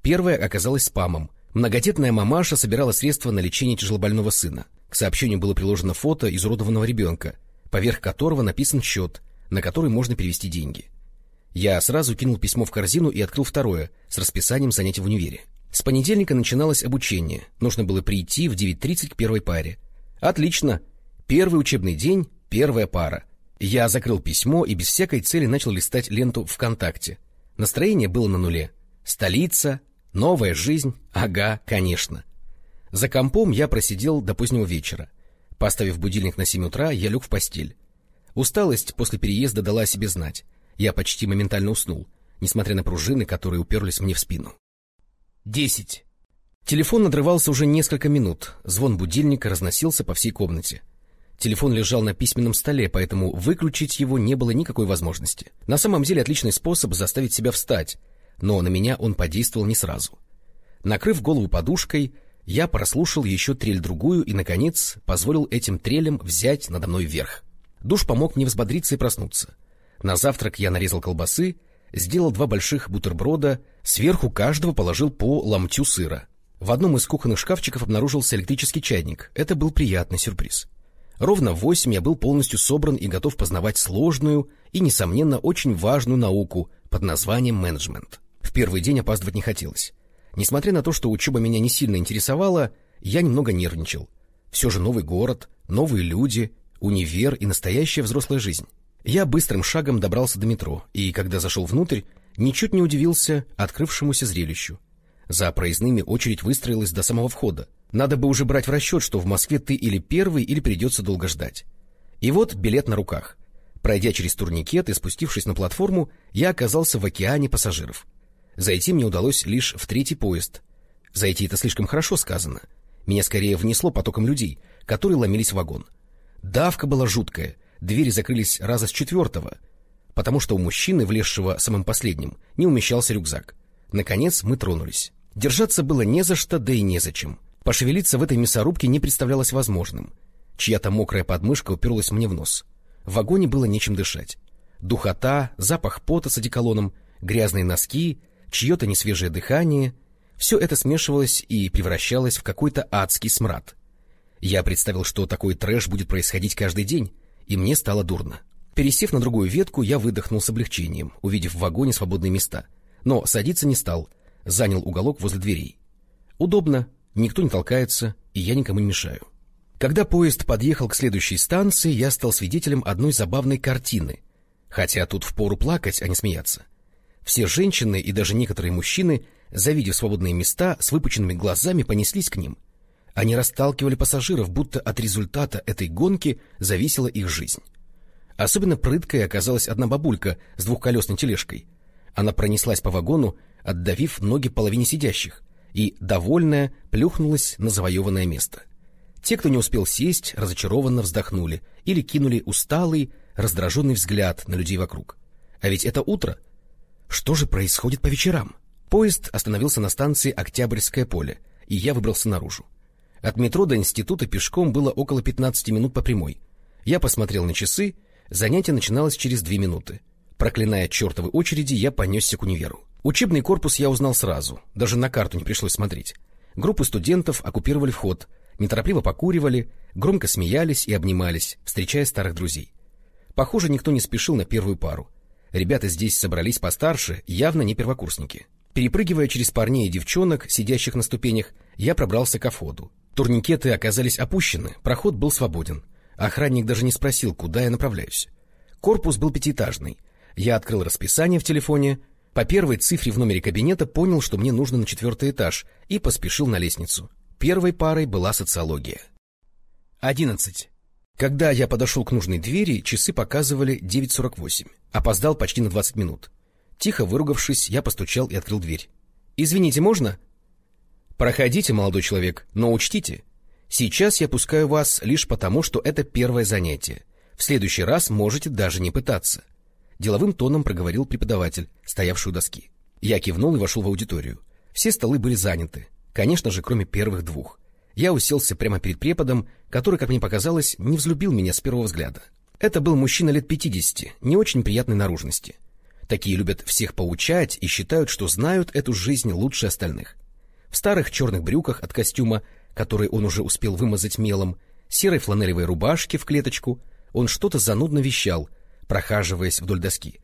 Первое оказалось спамом. Многодетная мамаша собирала средства на лечение тяжелобольного сына. К сообщению было приложено фото изуродованного ребенка, поверх которого написан счет, на который можно перевести деньги. Я сразу кинул письмо в корзину и открыл второе, с расписанием занятий в универе. С понедельника начиналось обучение. Нужно было прийти в 9.30 к первой паре. Отлично. Первый учебный день, первая пара. Я закрыл письмо и без всякой цели начал листать ленту ВКонтакте. Настроение было на нуле. Столица, новая жизнь, ага, конечно. За компом я просидел до позднего вечера. Поставив будильник на 7 утра, я лег в постель. Усталость после переезда дала о себе знать. Я почти моментально уснул, несмотря на пружины, которые уперлись мне в спину. Десять. Телефон надрывался уже несколько минут. Звон будильника разносился по всей комнате. Телефон лежал на письменном столе, поэтому выключить его не было никакой возможности. На самом деле отличный способ заставить себя встать, но на меня он подействовал не сразу. Накрыв голову подушкой, я прослушал еще трель-другую и, наконец, позволил этим трелям взять надо мной верх. Душ помог мне взбодриться и проснуться. На завтрак я нарезал колбасы, сделал два больших бутерброда, сверху каждого положил по ломтю сыра. В одном из кухонных шкафчиков обнаружился электрический чайник. Это был приятный сюрприз. Ровно в восемь я был полностью собран и готов познавать сложную и, несомненно, очень важную науку под названием менеджмент. В первый день опаздывать не хотелось. Несмотря на то, что учеба меня не сильно интересовала, я немного нервничал. Все же новый город, новые люди, универ и настоящая взрослая жизнь. Я быстрым шагом добрался до метро, и, когда зашел внутрь, ничуть не удивился открывшемуся зрелищу. За проездными очередь выстроилась до самого входа. Надо бы уже брать в расчет, что в Москве ты или первый, или придется долго ждать. И вот билет на руках. Пройдя через турникет и спустившись на платформу, я оказался в океане пассажиров. Зайти мне удалось лишь в третий поезд. Зайти это слишком хорошо сказано. Меня скорее внесло потоком людей, которые ломились в вагон. Давка была жуткая — двери закрылись раза с четвертого, потому что у мужчины, влезшего самым последним, не умещался рюкзак. Наконец мы тронулись. Держаться было не за что, да и незачем. Пошевелиться в этой мясорубке не представлялось возможным. Чья-то мокрая подмышка уперлась мне в нос. В вагоне было нечем дышать. Духота, запах пота с одеколоном, грязные носки, чье-то несвежее дыхание — все это смешивалось и превращалось в какой-то адский смрад. Я представил, что такой трэш будет происходить каждый день, и мне стало дурно. Пересев на другую ветку, я выдохнул с облегчением, увидев в вагоне свободные места. Но садиться не стал, занял уголок возле дверей. Удобно, никто не толкается, и я никому не мешаю. Когда поезд подъехал к следующей станции, я стал свидетелем одной забавной картины, хотя тут впору плакать, а не смеяться. Все женщины и даже некоторые мужчины, завидев свободные места, с выпученными глазами понеслись к ним. Они расталкивали пассажиров, будто от результата этой гонки зависела их жизнь. Особенно прыткой оказалась одна бабулька с двухколесной тележкой. Она пронеслась по вагону, отдавив ноги половине сидящих, и, довольная, плюхнулась на завоеванное место. Те, кто не успел сесть, разочарованно вздохнули или кинули усталый, раздраженный взгляд на людей вокруг. А ведь это утро. Что же происходит по вечерам? Поезд остановился на станции Октябрьское поле, и я выбрался наружу. От метро до института пешком было около 15 минут по прямой. Я посмотрел на часы, занятие начиналось через две минуты. Проклиная чертовы очереди, я понесся к универу. Учебный корпус я узнал сразу, даже на карту не пришлось смотреть. Группы студентов оккупировали вход, неторопливо покуривали, громко смеялись и обнимались, встречая старых друзей. Похоже, никто не спешил на первую пару. Ребята здесь собрались постарше, явно не первокурсники. Перепрыгивая через парней и девчонок, сидящих на ступенях, я пробрался к входу. Турникеты оказались опущены, проход был свободен. Охранник даже не спросил, куда я направляюсь. Корпус был пятиэтажный. Я открыл расписание в телефоне, по первой цифре в номере кабинета понял, что мне нужно на четвертый этаж, и поспешил на лестницу. Первой парой была социология. Одиннадцать. Когда я подошел к нужной двери, часы показывали 9.48. Опоздал почти на 20 минут. Тихо выругавшись, я постучал и открыл дверь. «Извините, можно?» «Проходите, молодой человек, но учтите. Сейчас я пускаю вас лишь потому, что это первое занятие. В следующий раз можете даже не пытаться. Деловым тоном проговорил преподаватель, стоявший у доски. Я кивнул и вошел в аудиторию. Все столы были заняты. Конечно же, кроме первых двух. Я уселся прямо перед преподом, который, как мне показалось, не взлюбил меня с первого взгляда. Это был мужчина лет пятидесяти, не очень приятной наружности. Такие любят всех поучать и считают, что знают эту жизнь лучше остальных. В старых черных брюках от костюма, который он уже успел вымазать мелом, серой фланелевой рубашке в клеточку, он что-то занудно вещал, прохаживаясь вдоль доски.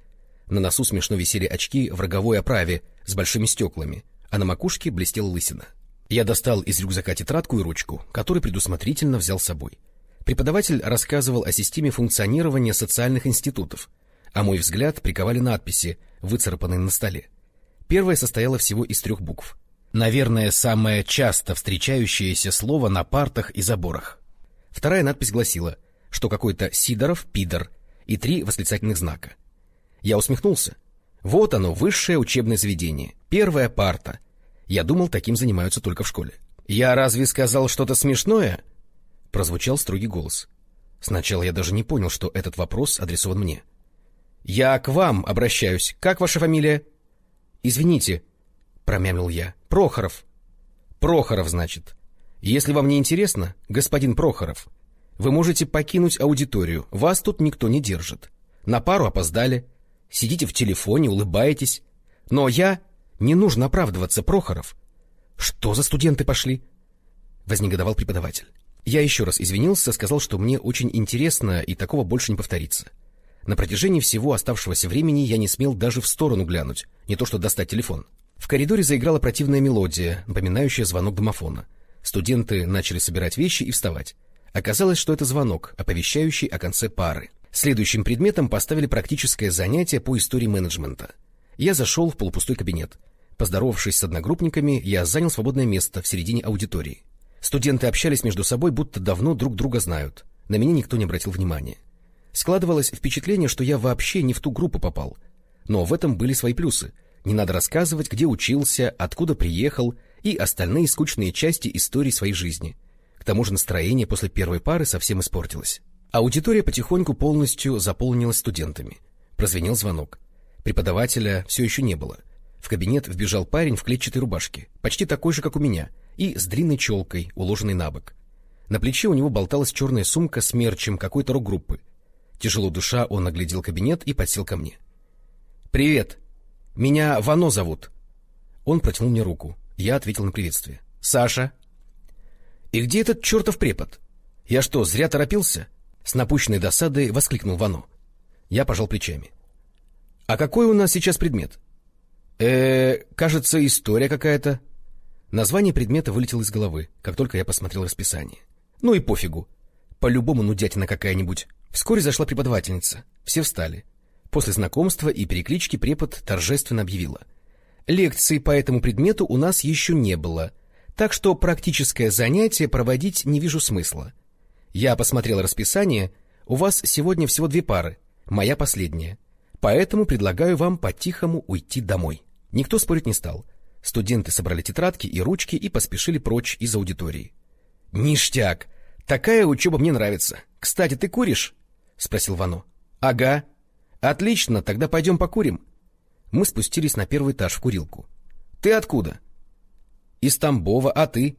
На носу смешно висели очки в роговой оправе с большими стеклами, а на макушке блестела лысина. Я достал из рюкзака тетрадку и ручку, которую предусмотрительно взял с собой. Преподаватель рассказывал о системе функционирования социальных институтов, а мой взгляд приковали надписи, выцарапанные на столе. Первая состояла всего из трех букв. Наверное, самое часто встречающееся слово на партах и заборах. Вторая надпись гласила, что какой-то Сидоров — пидор, и три восклицательных знака. Я усмехнулся. Вот оно, высшее учебное заведение. Первая парта. Я думал, таким занимаются только в школе. «Я разве сказал что-то смешное?» Прозвучал строгий голос. Сначала я даже не понял, что этот вопрос адресован мне. «Я к вам обращаюсь. Как ваша фамилия?» «Извините», — промямлил я. «Прохоров». «Прохоров, значит. Если вам не интересно, господин Прохоров, вы можете покинуть аудиторию, вас тут никто не держит. На пару опоздали, сидите в телефоне, улыбаетесь. Но я... Не нужно оправдываться, Прохоров. Что за студенты пошли? Вознегодовал преподаватель. Я еще раз извинился, сказал, что мне очень интересно и такого больше не повторится. На протяжении всего оставшегося времени я не смел даже в сторону глянуть, не то что достать телефон. В коридоре заиграла противная мелодия, напоминающая звонок домофона. Студенты начали собирать вещи и вставать. Оказалось, что это звонок, оповещающий о конце пары. Следующим предметом поставили практическое занятие по истории менеджмента. Я зашел в полупустой кабинет. Поздоровавшись с одногруппниками, я занял свободное место в середине аудитории. Студенты общались между собой, будто давно друг друга знают. На меня никто не обратил внимания. Складывалось впечатление, что я вообще не в ту группу попал. Но в этом были свои плюсы. Не надо рассказывать, где учился, откуда приехал и остальные скучные части истории своей жизни — к тому же настроение после первой пары совсем испортилось. Аудитория потихоньку полностью заполнилась студентами. Прозвенел звонок. Преподавателя все еще не было. В кабинет вбежал парень в клетчатой рубашке, почти такой же, как у меня, и с длинной челкой, уложенной на бок. На плече у него болталась черная сумка с мерчем какой-то рок-группы. Тяжело душа, он оглядел кабинет и подсел ко мне. «Привет! Меня Вано зовут!» Он протянул мне руку. Я ответил на приветствие. «Саша, «И где этот чертов препод? Я что, зря торопился?» С напущенной досадой воскликнул Вано. Я пожал плечами. «А какой у нас сейчас предмет?» э кажется, история какая-то». Название предмета вылетело из головы, как только я посмотрел расписание. Ну и пофигу. По-любому нудятина какая-нибудь. Вскоре зашла преподавательница. Все встали. После знакомства и переклички препод торжественно объявила. Лекции по этому предмету у нас еще не было, так что практическое занятие проводить не вижу смысла. Я посмотрел расписание, у вас сегодня всего две пары, моя последняя. Поэтому предлагаю вам по-тихому уйти домой. Никто спорить не стал. Студенты собрали тетрадки и ручки и поспешили прочь из аудитории. — Ништяк! Такая учеба мне нравится. Кстати, ты куришь? — спросил Вано. — Ага. — Отлично, тогда пойдем покурим. Мы спустились на первый этаж в курилку. — Ты откуда? — Из Тамбова, а ты?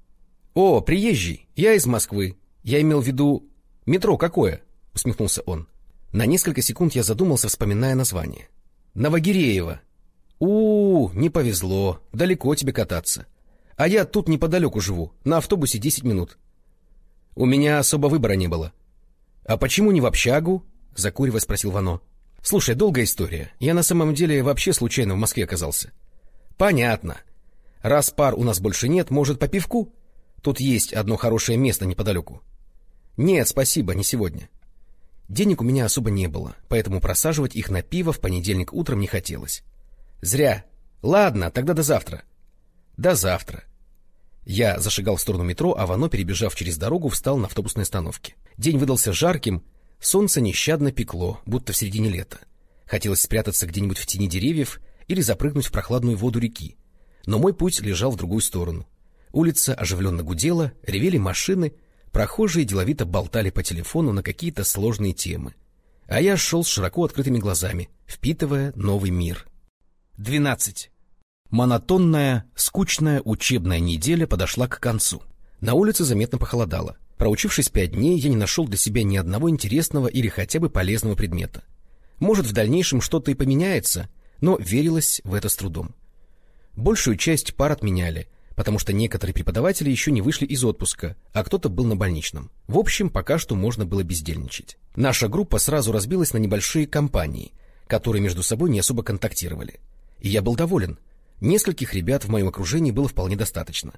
— О, приезжий, я из Москвы. Я имел в виду... Метро какое? — усмехнулся он. На несколько секунд я задумался, вспоминая название. — Новогиреево. У, -у, не повезло, далеко тебе кататься. А я тут неподалеку живу, на автобусе десять минут. У меня особо выбора не было. — А почему не в общагу? — закуривая спросил Вано. — Слушай, долгая история. Я на самом деле вообще случайно в Москве оказался. — Понятно. Раз пар у нас больше нет, может, по пивку? Тут есть одно хорошее место неподалеку. — Нет, спасибо, не сегодня. Денег у меня особо не было, поэтому просаживать их на пиво в понедельник утром не хотелось. — Зря. Ладно, тогда до завтра. — До завтра. — я зашагал в сторону метро, а Вано, перебежав через дорогу, встал на автобусной остановке. День выдался жарким, солнце нещадно пекло, будто в середине лета. Хотелось спрятаться где-нибудь в тени деревьев или запрыгнуть в прохладную воду реки. Но мой путь лежал в другую сторону. Улица оживленно гудела, ревели машины, прохожие деловито болтали по телефону на какие-то сложные темы. А я шел с широко открытыми глазами, впитывая новый мир. Двенадцать. Монотонная, скучная учебная неделя подошла к концу. На улице заметно похолодало. Проучившись пять дней, я не нашел для себя ни одного интересного или хотя бы полезного предмета. Может, в дальнейшем что-то и поменяется, но верилось в это с трудом. Большую часть пар отменяли, потому что некоторые преподаватели еще не вышли из отпуска, а кто-то был на больничном. В общем, пока что можно было бездельничать. Наша группа сразу разбилась на небольшие компании, которые между собой не особо контактировали. И я был доволен — Нескольких ребят в моем окружении было вполне достаточно.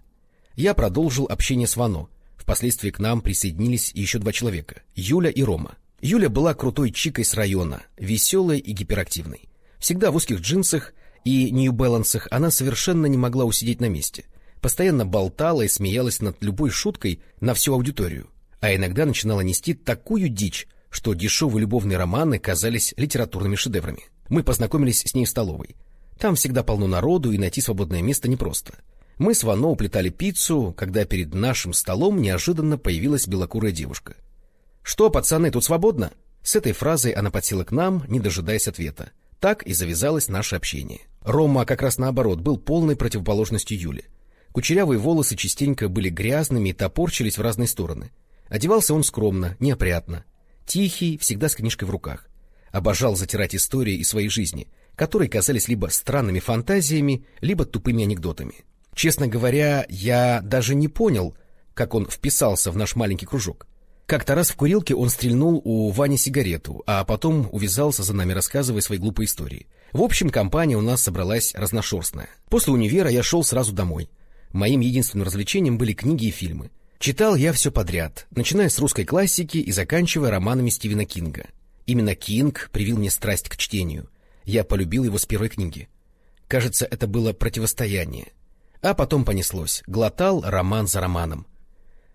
Я продолжил общение с Вано. Впоследствии к нам присоединились еще два человека — Юля и Рома. Юля была крутой чикой с района, веселой и гиперактивной. Всегда в узких джинсах и нью-балансах она совершенно не могла усидеть на месте. Постоянно болтала и смеялась над любой шуткой на всю аудиторию. А иногда начинала нести такую дичь, что дешевые любовные романы казались литературными шедеврами. Мы познакомились с ней в столовой — там всегда полно народу, и найти свободное место непросто. Мы с Вано уплетали пиццу, когда перед нашим столом неожиданно появилась белокурая девушка. — Что, пацаны, тут свободно? С этой фразой она подсела к нам, не дожидаясь ответа. Так и завязалось наше общение. Рома, как раз наоборот, был полной противоположностью Юли. Кучерявые волосы частенько были грязными и топорчились в разные стороны. Одевался он скромно, неопрятно. Тихий, всегда с книжкой в руках. Обожал затирать истории из своей жизни, которые казались либо странными фантазиями, либо тупыми анекдотами. Честно говоря, я даже не понял, как он вписался в наш маленький кружок. Как-то раз в курилке он стрельнул у Вани сигарету, а потом увязался за нами, рассказывая свои глупые истории. В общем, компания у нас собралась разношерстная. После универа я шел сразу домой. Моим единственным развлечением были книги и фильмы. Читал я все подряд, начиная с русской классики и заканчивая романами Стивена Кинга. Именно Кинг привил мне страсть к чтению — я полюбил его с первой книги. Кажется, это было противостояние. А потом понеслось. Глотал роман за романом.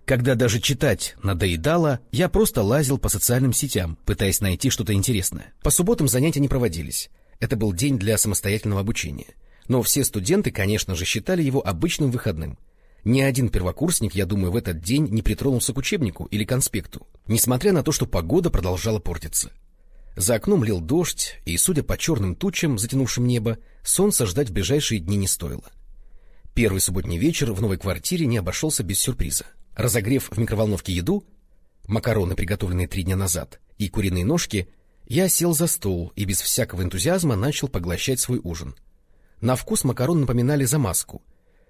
Когда даже читать надоедало, я просто лазил по социальным сетям, пытаясь найти что-то интересное. По субботам занятия не проводились. Это был день для самостоятельного обучения. Но все студенты, конечно же, считали его обычным выходным. Ни один первокурсник, я думаю, в этот день не притронулся к учебнику или конспекту, несмотря на то, что погода продолжала портиться. За окном лил дождь, и, судя по черным тучам, затянувшим небо, солнца ждать в ближайшие дни не стоило. Первый субботний вечер в новой квартире не обошелся без сюрприза. Разогрев в микроволновке еду, макароны, приготовленные три дня назад, и куриные ножки, я сел за стол и без всякого энтузиазма начал поглощать свой ужин. На вкус макарон напоминали замазку.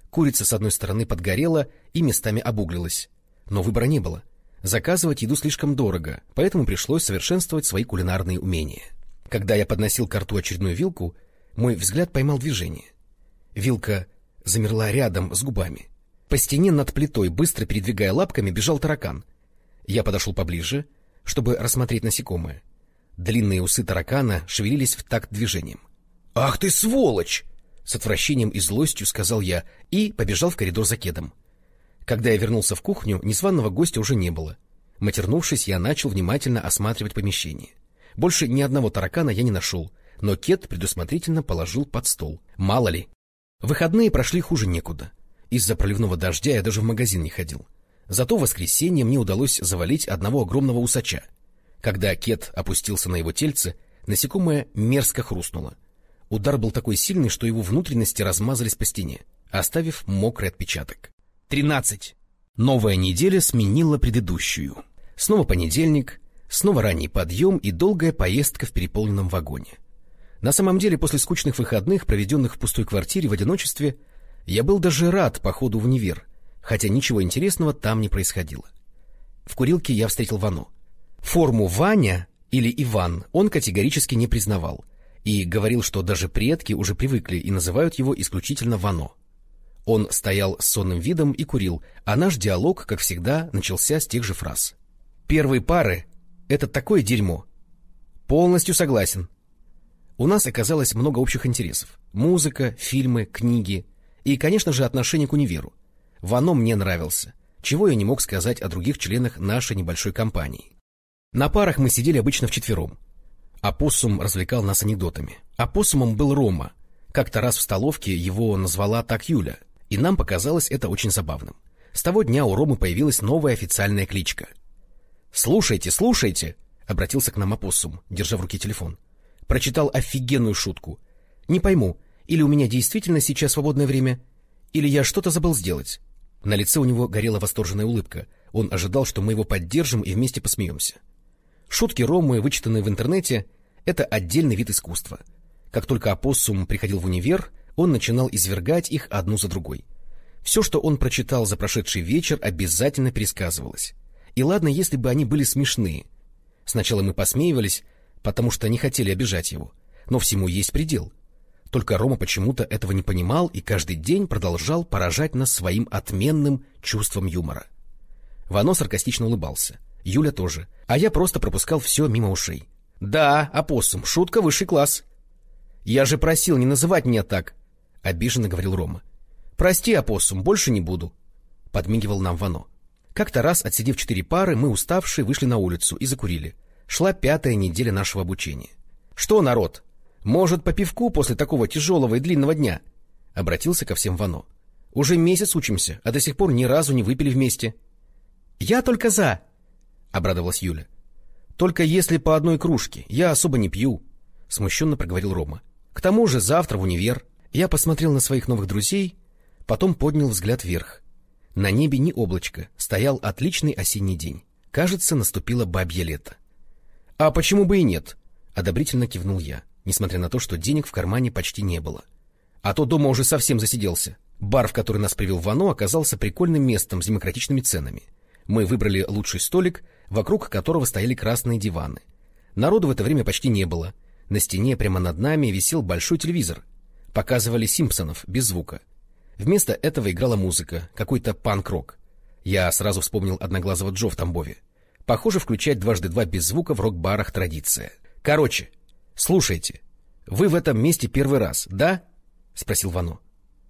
Курица с одной стороны подгорела и местами обуглилась. Но выбора не было — Заказывать еду слишком дорого, поэтому пришлось совершенствовать свои кулинарные умения. Когда я подносил к рту очередную вилку, мой взгляд поймал движение. Вилка замерла рядом с губами. По стене над плитой, быстро передвигая лапками, бежал таракан. Я подошел поближе, чтобы рассмотреть насекомое. Длинные усы таракана шевелились в такт движением. — Ах ты сволочь! — с отвращением и злостью сказал я и побежал в коридор за кедом. Когда я вернулся в кухню, незваного гостя уже не было. Матернувшись, я начал внимательно осматривать помещение. Больше ни одного таракана я не нашел, но кет предусмотрительно положил под стол. Мало ли. Выходные прошли хуже некуда. Из-за проливного дождя я даже в магазин не ходил. Зато в воскресенье мне удалось завалить одного огромного усача. Когда кет опустился на его тельце, насекомое мерзко хрустнуло. Удар был такой сильный, что его внутренности размазались по стене, оставив мокрый отпечаток. Тринадцать. Новая неделя сменила предыдущую. Снова понедельник, снова ранний подъем и долгая поездка в переполненном вагоне. На самом деле, после скучных выходных, проведенных в пустой квартире в одиночестве, я был даже рад походу в универ, хотя ничего интересного там не происходило. В курилке я встретил Вано. Форму Ваня или Иван он категорически не признавал и говорил, что даже предки уже привыкли и называют его исключительно Вано. Он стоял с сонным видом и курил, а наш диалог, как всегда, начался с тех же фраз. «Первые пары — это такое дерьмо». «Полностью согласен». У нас оказалось много общих интересов. Музыка, фильмы, книги и, конечно же, отношение к универу. Вано мне нравился, чего я не мог сказать о других членах нашей небольшой компании. На парах мы сидели обычно вчетвером. Апоссум развлекал нас анекдотами. Апоссумом был Рома. Как-то раз в столовке его назвала так Юля, и нам показалось это очень забавным. С того дня у Ромы появилась новая официальная кличка. «Слушайте, слушайте!» — обратился к нам Апоссум, держа в руке телефон. Прочитал офигенную шутку. «Не пойму, или у меня действительно сейчас свободное время, или я что-то забыл сделать. На лице у него горела восторженная улыбка. Он ожидал, что мы его поддержим и вместе посмеемся. Шутки Ромы, вычитанные в интернете, — это отдельный вид искусства. Как только опоссум приходил в универ, он начинал извергать их одну за другой. Все, что он прочитал за прошедший вечер, обязательно пересказывалось. И ладно, если бы они были смешные. Сначала мы посмеивались, потому что не хотели обижать его. Но всему есть предел — только Рома почему-то этого не понимал и каждый день продолжал поражать нас своим отменным чувством юмора. Вано саркастично улыбался. Юля тоже. А я просто пропускал все мимо ушей. «Да, опоссум, шутка высший класс». «Я же просил не называть меня так», — обиженно говорил Рома. «Прости, опоссум, больше не буду», — подмигивал нам Вано. Как-то раз, отсидев четыре пары, мы, уставшие, вышли на улицу и закурили. Шла пятая неделя нашего обучения. «Что, народ, может, по пивку после такого тяжелого и длинного дня? Обратился ко всем Вано. Уже месяц учимся, а до сих пор ни разу не выпили вместе. Я только за, обрадовалась Юля. Только если по одной кружке, я особо не пью, смущенно проговорил Рома. К тому же завтра в универ. Я посмотрел на своих новых друзей, потом поднял взгляд вверх. На небе ни облачко, стоял отличный осенний день. Кажется, наступило бабье лето. — А почему бы и нет? — одобрительно кивнул я несмотря на то, что денег в кармане почти не было. А то дома уже совсем засиделся. Бар, в который нас привел Вано, оказался прикольным местом с демократичными ценами. Мы выбрали лучший столик, вокруг которого стояли красные диваны. Народу в это время почти не было. На стене прямо над нами висел большой телевизор. Показывали «Симпсонов» без звука. Вместо этого играла музыка, какой-то панк-рок. Я сразу вспомнил одноглазого Джо в Тамбове. Похоже, включать дважды два без звука в рок-барах традиция. Короче, — Слушайте, вы в этом месте первый раз, да? — спросил Вано.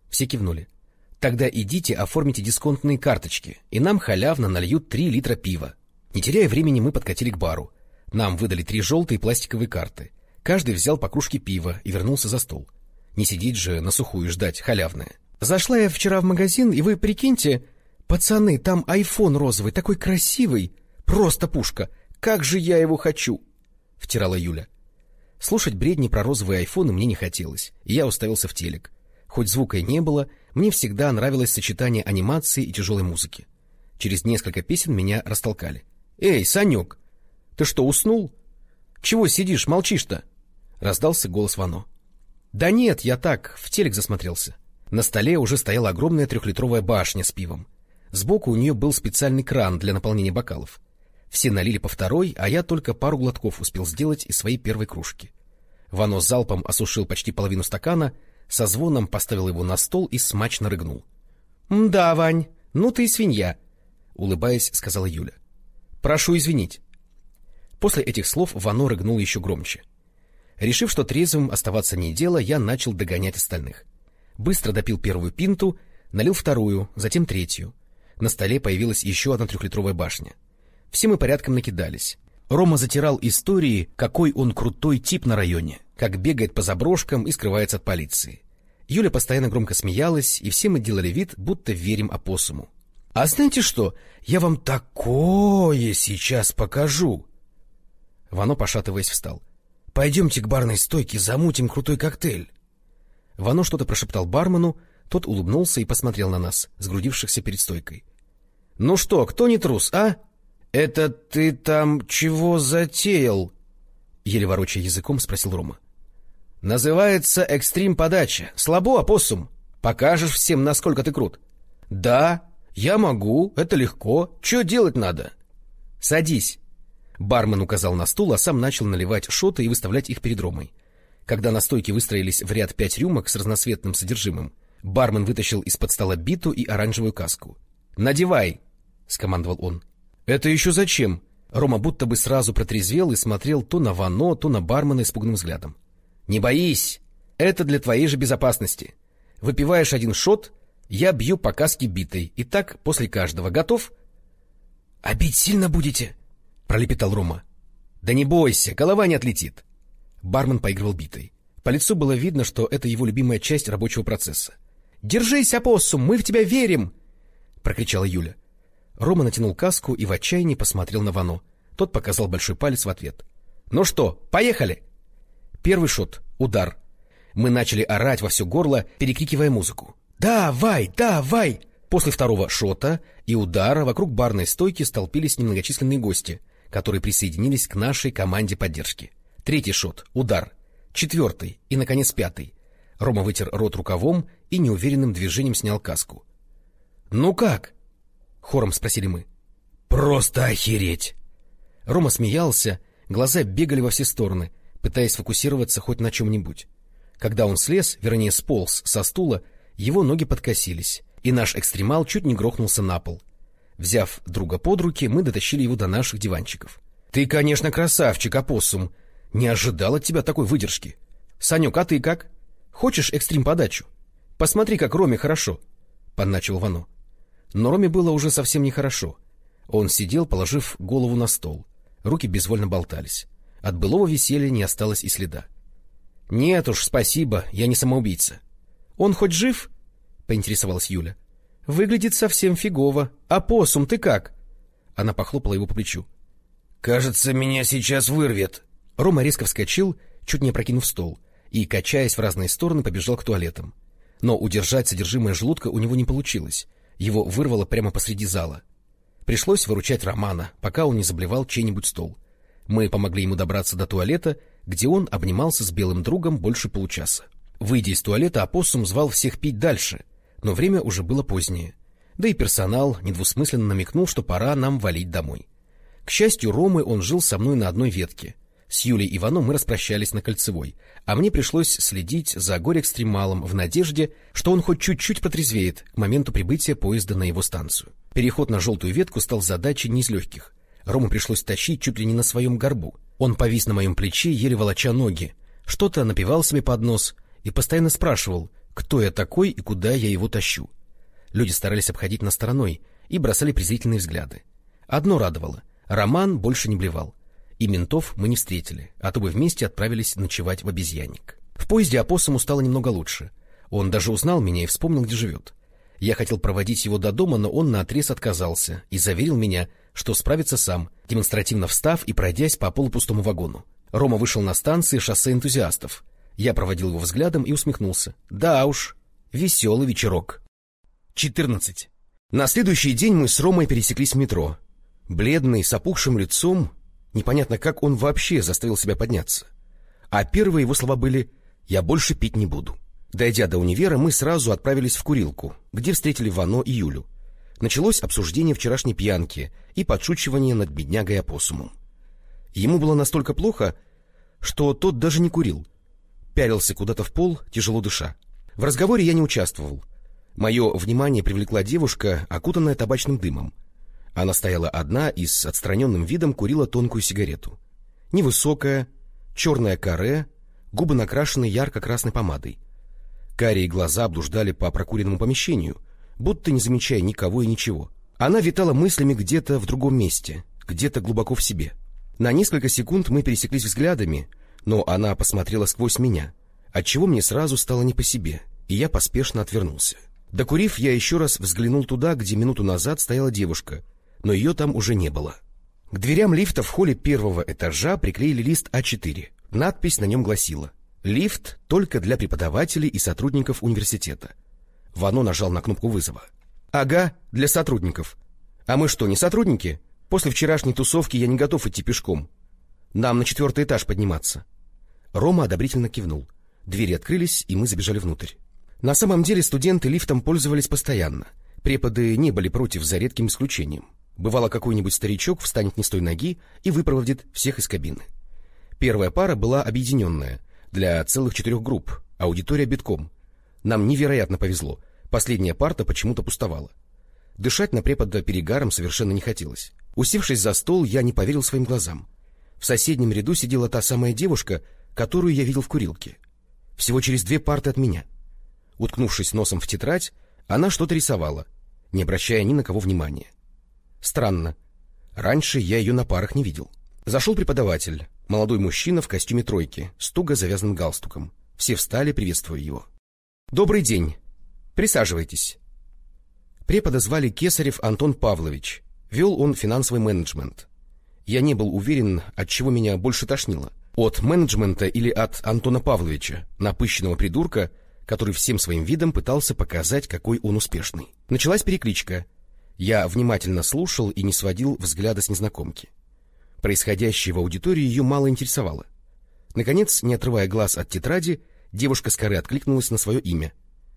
Все кивнули. — Тогда идите оформите дисконтные карточки, и нам халявно нальют три литра пива. Не теряя времени, мы подкатили к бару. Нам выдали три желтые пластиковые карты. Каждый взял по кружке пива и вернулся за стол. Не сидеть же на сухую ждать халявное. Зашла я вчера в магазин, и вы прикиньте, пацаны, там айфон розовый, такой красивый, просто пушка. Как же я его хочу! — втирала Юля. Слушать бредни про розовые айфоны мне не хотелось, и я уставился в телек. Хоть звука и не было, мне всегда нравилось сочетание анимации и тяжелой музыки. Через несколько песен меня растолкали. — Эй, Санек, ты что, уснул? Чего сидишь, молчишь-то? Раздался голос Вано. — Да нет, я так, в телек засмотрелся. На столе уже стояла огромная трехлитровая башня с пивом. Сбоку у нее был специальный кран для наполнения бокалов. Все налили по второй, а я только пару глотков успел сделать из своей первой кружки. Вано залпом осушил почти половину стакана, со звоном поставил его на стол и смачно рыгнул. — Да, Вань, ну ты и свинья, — улыбаясь, сказала Юля. — Прошу извинить. После этих слов Вано рыгнул еще громче. Решив, что трезвым оставаться не дело, я начал догонять остальных. Быстро допил первую пинту, налил вторую, затем третью. На столе появилась еще одна трехлитровая башня. Все мы порядком накидались. Рома затирал истории, какой он крутой тип на районе, как бегает по заброшкам и скрывается от полиции. Юля постоянно громко смеялась, и все мы делали вид, будто верим опоссуму. — А знаете что, я вам такое сейчас покажу! Вано, пошатываясь, встал. — Пойдемте к барной стойке, замутим крутой коктейль. Вано что-то прошептал бармену, тот улыбнулся и посмотрел на нас, сгрудившихся перед стойкой. — Ну что, кто не трус, а? — Это ты там чего затеял? — еле ворочая языком спросил Рома. — Называется экстрим-подача. Слабо, опоссум. Покажешь всем, насколько ты крут. — Да, я могу, это легко. Что делать надо? — Садись. Бармен указал на стул, а сам начал наливать шоты и выставлять их перед Ромой. Когда на стойке выстроились в ряд пять рюмок с разноцветным содержимым, бармен вытащил из-под стола биту и оранжевую каску. «Надевай!» — скомандовал он. «Это еще зачем?» Рома будто бы сразу протрезвел и смотрел то на Вано, то на бармена испуганным взглядом. «Не боись! Это для твоей же безопасности. Выпиваешь один шот, я бью по каске битой, и так после каждого. Готов?» «А бить сильно будете?» — пролепетал Рома. «Да не бойся, голова не отлетит!» Бармен поигрывал битой. По лицу было видно, что это его любимая часть рабочего процесса. «Держись, опоссум, мы в тебя верим!» — прокричала Юля. Рома натянул каску и в отчаянии посмотрел на Вано. Тот показал большой палец в ответ. «Ну что, поехали!» Первый шот — удар. Мы начали орать во все горло, перекрикивая музыку. «Давай, давай!» После второго шота и удара вокруг барной стойки столпились немногочисленные гости, которые присоединились к нашей команде поддержки. Третий шот — удар. Четвертый и, наконец, пятый. Рома вытер рот рукавом и неуверенным движением снял каску. — Ну как? — хором спросили мы. — Просто охереть! Рома смеялся, глаза бегали во все стороны, пытаясь фокусироваться хоть на чем-нибудь. Когда он слез, вернее, сполз со стула, его ноги подкосились, и наш экстремал чуть не грохнулся на пол. Взяв друга под руки, мы дотащили его до наших диванчиков. — Ты, конечно, красавчик, опоссум! Не ожидал от тебя такой выдержки. Санек, а ты как? Хочешь экстрим-подачу? Посмотри, как Роме хорошо, — подначил Вано. Но Роме было уже совсем нехорошо. Он сидел, положив голову на стол. Руки безвольно болтались. От былого веселья не осталось и следа. — Нет уж, спасибо, я не самоубийца. — Он хоть жив? — поинтересовалась Юля. — Выглядит совсем фигово. А посум ты как? Она похлопала его по плечу. — Кажется, меня сейчас вырвет, Рома резко вскочил, чуть не опрокинув стол, и, качаясь в разные стороны, побежал к туалетам. Но удержать содержимое желудка у него не получилось. Его вырвало прямо посреди зала. Пришлось выручать Романа, пока он не заблевал чей-нибудь стол. Мы помогли ему добраться до туалета, где он обнимался с белым другом больше получаса. Выйдя из туалета, опоссум звал всех пить дальше, но время уже было позднее. Да и персонал недвусмысленно намекнул, что пора нам валить домой. К счастью, Ромы он жил со мной на одной ветке, с Юлей Иваном мы распрощались на Кольцевой, а мне пришлось следить за горе-экстремалом в надежде, что он хоть чуть-чуть потрезвеет к моменту прибытия поезда на его станцию. Переход на желтую ветку стал задачей не из легких. Рому пришлось тащить чуть ли не на своем горбу. Он повис на моем плече, еле волоча ноги, что-то напевал себе под нос и постоянно спрашивал, кто я такой и куда я его тащу. Люди старались обходить нас стороной и бросали презрительные взгляды. Одно радовало — Роман больше не блевал и ментов мы не встретили, а то бы вместе отправились ночевать в обезьянник. В поезде опоссуму стало немного лучше. Он даже узнал меня и вспомнил, где живет. Я хотел проводить его до дома, но он наотрез отказался и заверил меня, что справится сам, демонстративно встав и пройдясь по полупустому вагону. Рома вышел на станции шоссе энтузиастов. Я проводил его взглядом и усмехнулся. Да уж, веселый вечерок. 14. На следующий день мы с Ромой пересеклись в метро. Бледный, с опухшим лицом, Непонятно, как он вообще заставил себя подняться. А первые его слова были «Я больше пить не буду». Дойдя до универа, мы сразу отправились в курилку, где встретили Вано и Юлю. Началось обсуждение вчерашней пьянки и подшучивание над беднягой опоссумом. Ему было настолько плохо, что тот даже не курил. Пялился куда-то в пол, тяжело дыша. В разговоре я не участвовал. Мое внимание привлекла девушка, окутанная табачным дымом. Она стояла одна и с отстраненным видом курила тонкую сигарету. Невысокая, черная каре, губы накрашены ярко-красной помадой. Карие глаза блуждали по прокуренному помещению, будто не замечая никого и ничего. Она витала мыслями где-то в другом месте, где-то глубоко в себе. На несколько секунд мы пересеклись взглядами, но она посмотрела сквозь меня, отчего мне сразу стало не по себе, и я поспешно отвернулся. Докурив, я еще раз взглянул туда, где минуту назад стояла девушка, но ее там уже не было. К дверям лифта в холле первого этажа приклеили лист А4. Надпись на нем гласила «Лифт только для преподавателей и сотрудников университета». Вано нажал на кнопку вызова. «Ага, для сотрудников. А мы что, не сотрудники? После вчерашней тусовки я не готов идти пешком. Нам на четвертый этаж подниматься». Рома одобрительно кивнул. Двери открылись, и мы забежали внутрь. На самом деле студенты лифтом пользовались постоянно. Преподы не были против, за редким исключением. Бывало, какой-нибудь старичок встанет не с той ноги и выпроводит всех из кабины. Первая пара была объединенная, для целых четырех групп, аудитория битком. Нам невероятно повезло, последняя парта почему-то пустовала. Дышать на препода перегаром совершенно не хотелось. Усевшись за стол, я не поверил своим глазам. В соседнем ряду сидела та самая девушка, которую я видел в курилке. Всего через две парты от меня. Уткнувшись носом в тетрадь, она что-то рисовала, не обращая ни на кого внимания. Странно. Раньше я ее на парах не видел. Зашел преподаватель, молодой мужчина в костюме тройки, с туго завязанным галстуком. Все встали, приветствуя его. «Добрый день. Присаживайтесь». Препода звали Кесарев Антон Павлович. Вел он финансовый менеджмент. Я не был уверен, от чего меня больше тошнило. От менеджмента или от Антона Павловича, напыщенного придурка, который всем своим видом пытался показать, какой он успешный. Началась перекличка. Я внимательно слушал и не сводил взгляда с незнакомки. Происходящее в аудитории ее мало интересовало. Наконец, не отрывая глаз от тетради, девушка с коры откликнулась на свое имя.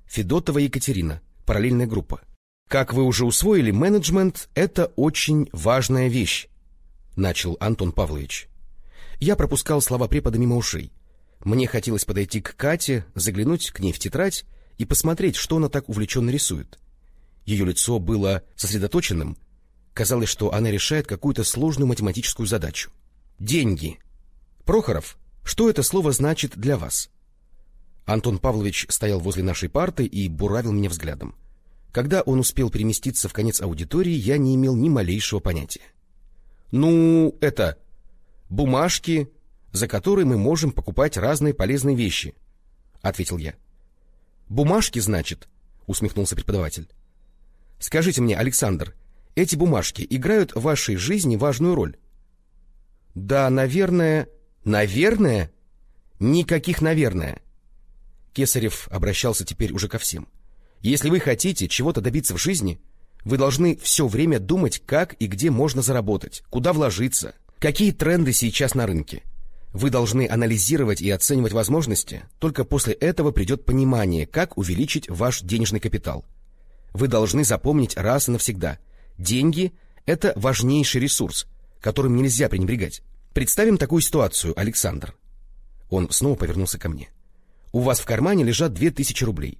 Федотова Екатерина, параллельная группа. «Как вы уже усвоили, менеджмент — это очень важная вещь», — начал Антон Павлович. Я пропускал слова препода мимо ушей. Мне хотелось подойти к Кате, заглянуть к ней в тетрадь и посмотреть, что она так увлеченно рисует. Ее лицо было сосредоточенным. Казалось, что она решает какую-то сложную математическую задачу. Деньги. Прохоров, что это слово значит для вас? Антон Павлович стоял возле нашей парты и буравил меня взглядом. Когда он успел переместиться в конец аудитории, я не имел ни малейшего понятия. Ну, это бумажки, за которые мы можем покупать разные полезные вещи, ответил я. Бумажки, значит, усмехнулся преподаватель. Скажите мне, Александр, эти бумажки играют в вашей жизни важную роль? Да, наверное... Наверное? Никаких «наверное». Кесарев обращался теперь уже ко всем. Если вы хотите чего-то добиться в жизни, вы должны все время думать, как и где можно заработать, куда вложиться, какие тренды сейчас на рынке. Вы должны анализировать и оценивать возможности, только после этого придет понимание, как увеличить ваш денежный капитал – вы должны запомнить раз и навсегда. Деньги — это важнейший ресурс, которым нельзя пренебрегать. Представим такую ситуацию, Александр. Он снова повернулся ко мне. У вас в кармане лежат две тысячи рублей.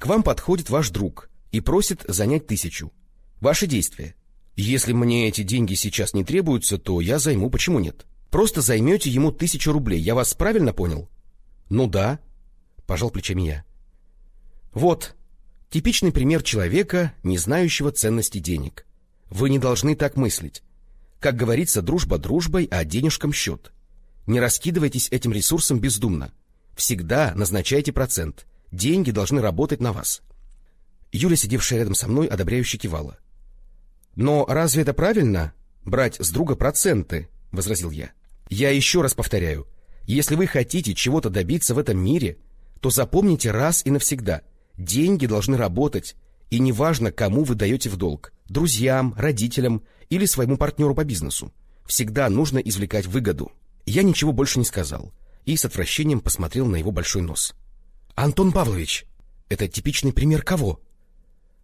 К вам подходит ваш друг и просит занять тысячу. Ваши действия. Если мне эти деньги сейчас не требуются, то я займу, почему нет? Просто займете ему тысячу рублей, я вас правильно понял? Ну да, пожал плечами я. Вот, Типичный пример человека, не знающего ценности денег. Вы не должны так мыслить. Как говорится, дружба дружбой, а денежкам счет. Не раскидывайтесь этим ресурсом бездумно. Всегда назначайте процент. Деньги должны работать на вас. Юля, сидевшая рядом со мной, одобряюще кивала. «Но разве это правильно, брать с друга проценты?» — возразил я. «Я еще раз повторяю. Если вы хотите чего-то добиться в этом мире, то запомните раз и навсегда — Деньги должны работать, и неважно, кому вы даете в долг – друзьям, родителям или своему партнеру по бизнесу. Всегда нужно извлекать выгоду. Я ничего больше не сказал и с отвращением посмотрел на его большой нос. — Антон Павлович, это типичный пример кого? —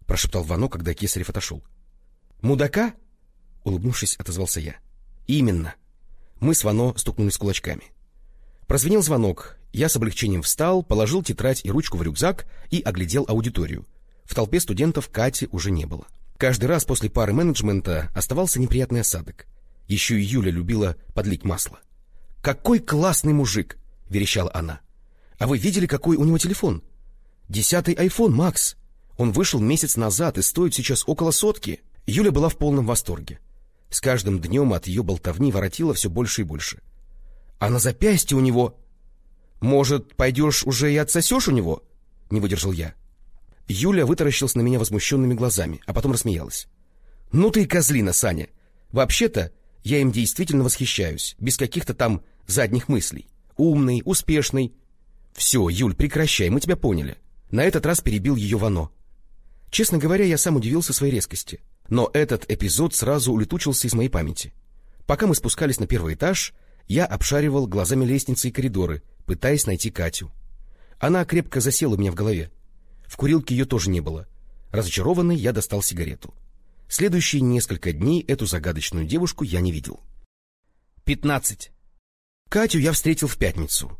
прошептал Вано, когда Кесарев отошел. — Мудака? — улыбнувшись, отозвался я. — Именно. Мы с Вано стукнулись кулачками. Прозвенел звонок, Я с облегчением встал, положил тетрадь и ручку в рюкзак и оглядел аудиторию. В толпе студентов Кати уже не было. Каждый раз после пары менеджмента оставался неприятный осадок. Еще и Юля любила подлить масло. «Какой классный мужик!» — верещала она. «А вы видели, какой у него телефон? Десятый айфон, Макс! Он вышел месяц назад и стоит сейчас около сотки!» Юля была в полном восторге. С каждым днем от ее болтовни воротило все больше и больше. «А на запястье у него...» «Может, пойдешь уже и отсосешь у него?» — не выдержал я. Юля вытаращилась на меня возмущенными глазами, а потом рассмеялась. «Ну ты и козлина, Саня! Вообще-то я им действительно восхищаюсь, без каких-то там задних мыслей. Умный, успешный. Все, Юль, прекращай, мы тебя поняли. На этот раз перебил ее Вано. Честно говоря, я сам удивился своей резкости. Но этот эпизод сразу улетучился из моей памяти. Пока мы спускались на первый этаж, я обшаривал глазами лестницы и коридоры, пытаясь найти Катю. Она крепко засела у меня в голове. В курилке ее тоже не было. Разочарованный, я достал сигарету. Следующие несколько дней эту загадочную девушку я не видел. 15. Катю я встретил в пятницу.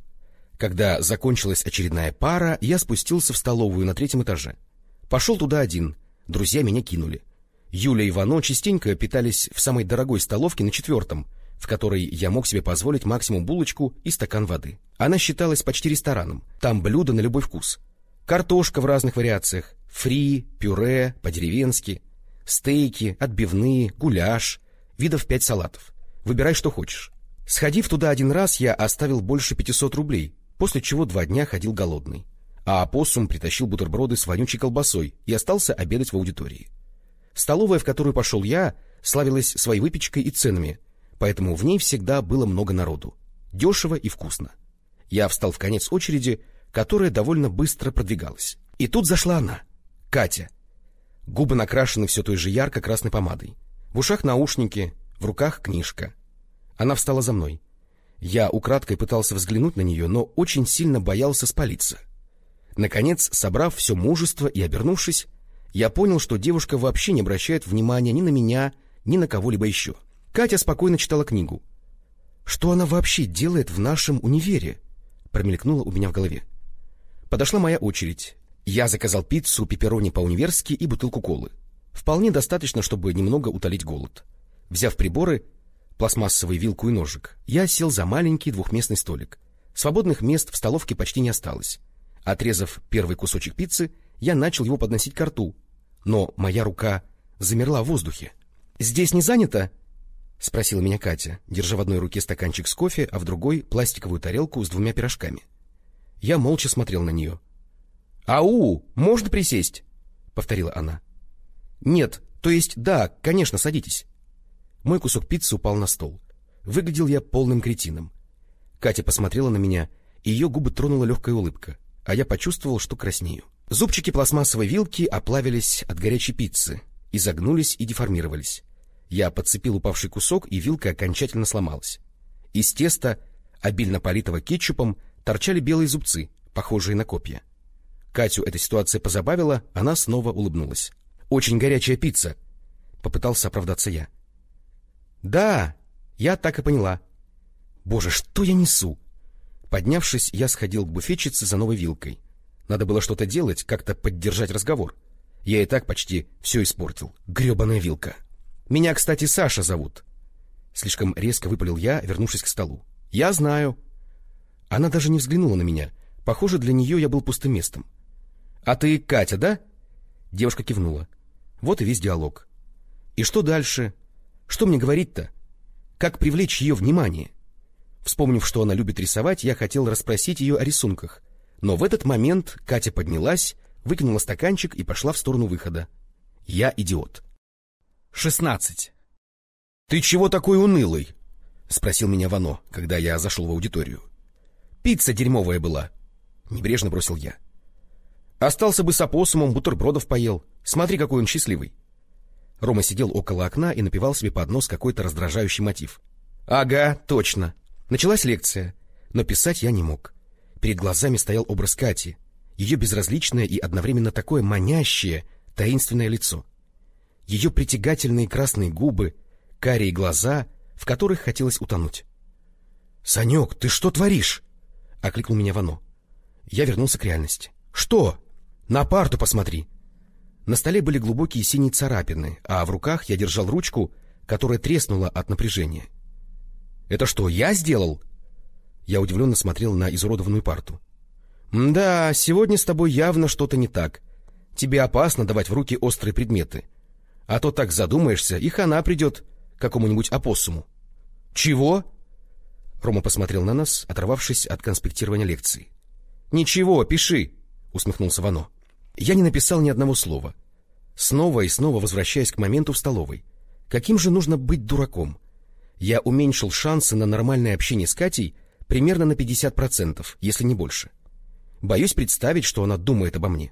Когда закончилась очередная пара, я спустился в столовую на третьем этаже. Пошел туда один. Друзья меня кинули. Юля и Ивано частенько питались в самой дорогой столовке на четвертом, в которой я мог себе позволить максимум булочку и стакан воды. Она считалась почти рестораном. Там блюда на любой вкус. Картошка в разных вариациях, фри, пюре, по-деревенски — Стейки, отбивные, гуляш, видов пять салатов. Выбирай, что хочешь. Сходив туда один раз, я оставил больше 500 рублей, после чего два дня ходил голодный. А опоссум притащил бутерброды с вонючей колбасой и остался обедать в аудитории. Столовая, в которую пошел я, славилась своей выпечкой и ценами, поэтому в ней всегда было много народу. Дешево и вкусно. Я встал в конец очереди, которая довольно быстро продвигалась. И тут зашла она, Катя, Губы накрашены все той же ярко-красной помадой. В ушах наушники, в руках книжка. Она встала за мной. Я украдкой пытался взглянуть на нее, но очень сильно боялся спалиться. Наконец, собрав все мужество и обернувшись, я понял, что девушка вообще не обращает внимания ни на меня, ни на кого-либо еще. Катя спокойно читала книгу. «Что она вообще делает в нашем универе?» промелькнуло у меня в голове. Подошла моя очередь. Я заказал пиццу, пепперони по-универски и бутылку колы. Вполне достаточно, чтобы немного утолить голод. Взяв приборы, пластмассовую вилку и ножик, я сел за маленький двухместный столик. Свободных мест в столовке почти не осталось. Отрезав первый кусочек пиццы, я начал его подносить к рту, но моя рука замерла в воздухе. — Здесь не занято? — спросила меня Катя, держа в одной руке стаканчик с кофе, а в другой — пластиковую тарелку с двумя пирожками. Я молча смотрел на нее — «Ау, можно присесть?» — повторила она. «Нет, то есть да, конечно, садитесь». Мой кусок пиццы упал на стол. Выглядел я полным кретином. Катя посмотрела на меня, и ее губы тронула легкая улыбка, а я почувствовал, что краснею. Зубчики пластмассовой вилки оплавились от горячей пиццы, изогнулись и деформировались. Я подцепил упавший кусок, и вилка окончательно сломалась. Из теста, обильно политого кетчупом, торчали белые зубцы, похожие на копья. Катю эта ситуация позабавила, она снова улыбнулась. «Очень горячая пицца!» — попытался оправдаться я. «Да, я так и поняла». «Боже, что я несу?» Поднявшись, я сходил к буфетчице за новой вилкой. Надо было что-то делать, как-то поддержать разговор. Я и так почти все испортил. Гребаная вилка. «Меня, кстати, Саша зовут». Слишком резко выпалил я, вернувшись к столу. «Я знаю». Она даже не взглянула на меня. Похоже, для нее я был пустым местом. — А ты Катя, да? Девушка кивнула. Вот и весь диалог. И что дальше? Что мне говорить-то? Как привлечь ее внимание? Вспомнив, что она любит рисовать, я хотел расспросить ее о рисунках. Но в этот момент Катя поднялась, выкинула стаканчик и пошла в сторону выхода. Я идиот. Шестнадцать. — Ты чего такой унылый? — спросил меня Вано, когда я зашел в аудиторию. — Пицца дерьмовая была. Небрежно бросил я. Остался бы с опоссумом, бутербродов поел. Смотри, какой он счастливый. Рома сидел около окна и напевал себе под нос какой-то раздражающий мотив. — Ага, точно. Началась лекция, но писать я не мог. Перед глазами стоял образ Кати, ее безразличное и одновременно такое манящее, таинственное лицо. Ее притягательные красные губы, карие глаза, в которых хотелось утонуть. — Санек, ты что творишь? окликнул меня Вано. Я вернулся к реальности. «Что? На парту посмотри!» На столе были глубокие синие царапины, а в руках я держал ручку, которая треснула от напряжения. «Это что, я сделал?» Я удивленно смотрел на изуродованную парту. «Да, сегодня с тобой явно что-то не так. Тебе опасно давать в руки острые предметы. А то так задумаешься, и хана придет какому-нибудь опоссуму». «Чего?» Рома посмотрел на нас, оторвавшись от конспектирования лекции. «Ничего, пиши!» — усмехнулся Вано. Я не написал ни одного слова. Снова и снова возвращаясь к моменту в столовой. Каким же нужно быть дураком? Я уменьшил шансы на нормальное общение с Катей примерно на 50%, если не больше. Боюсь представить, что она думает обо мне.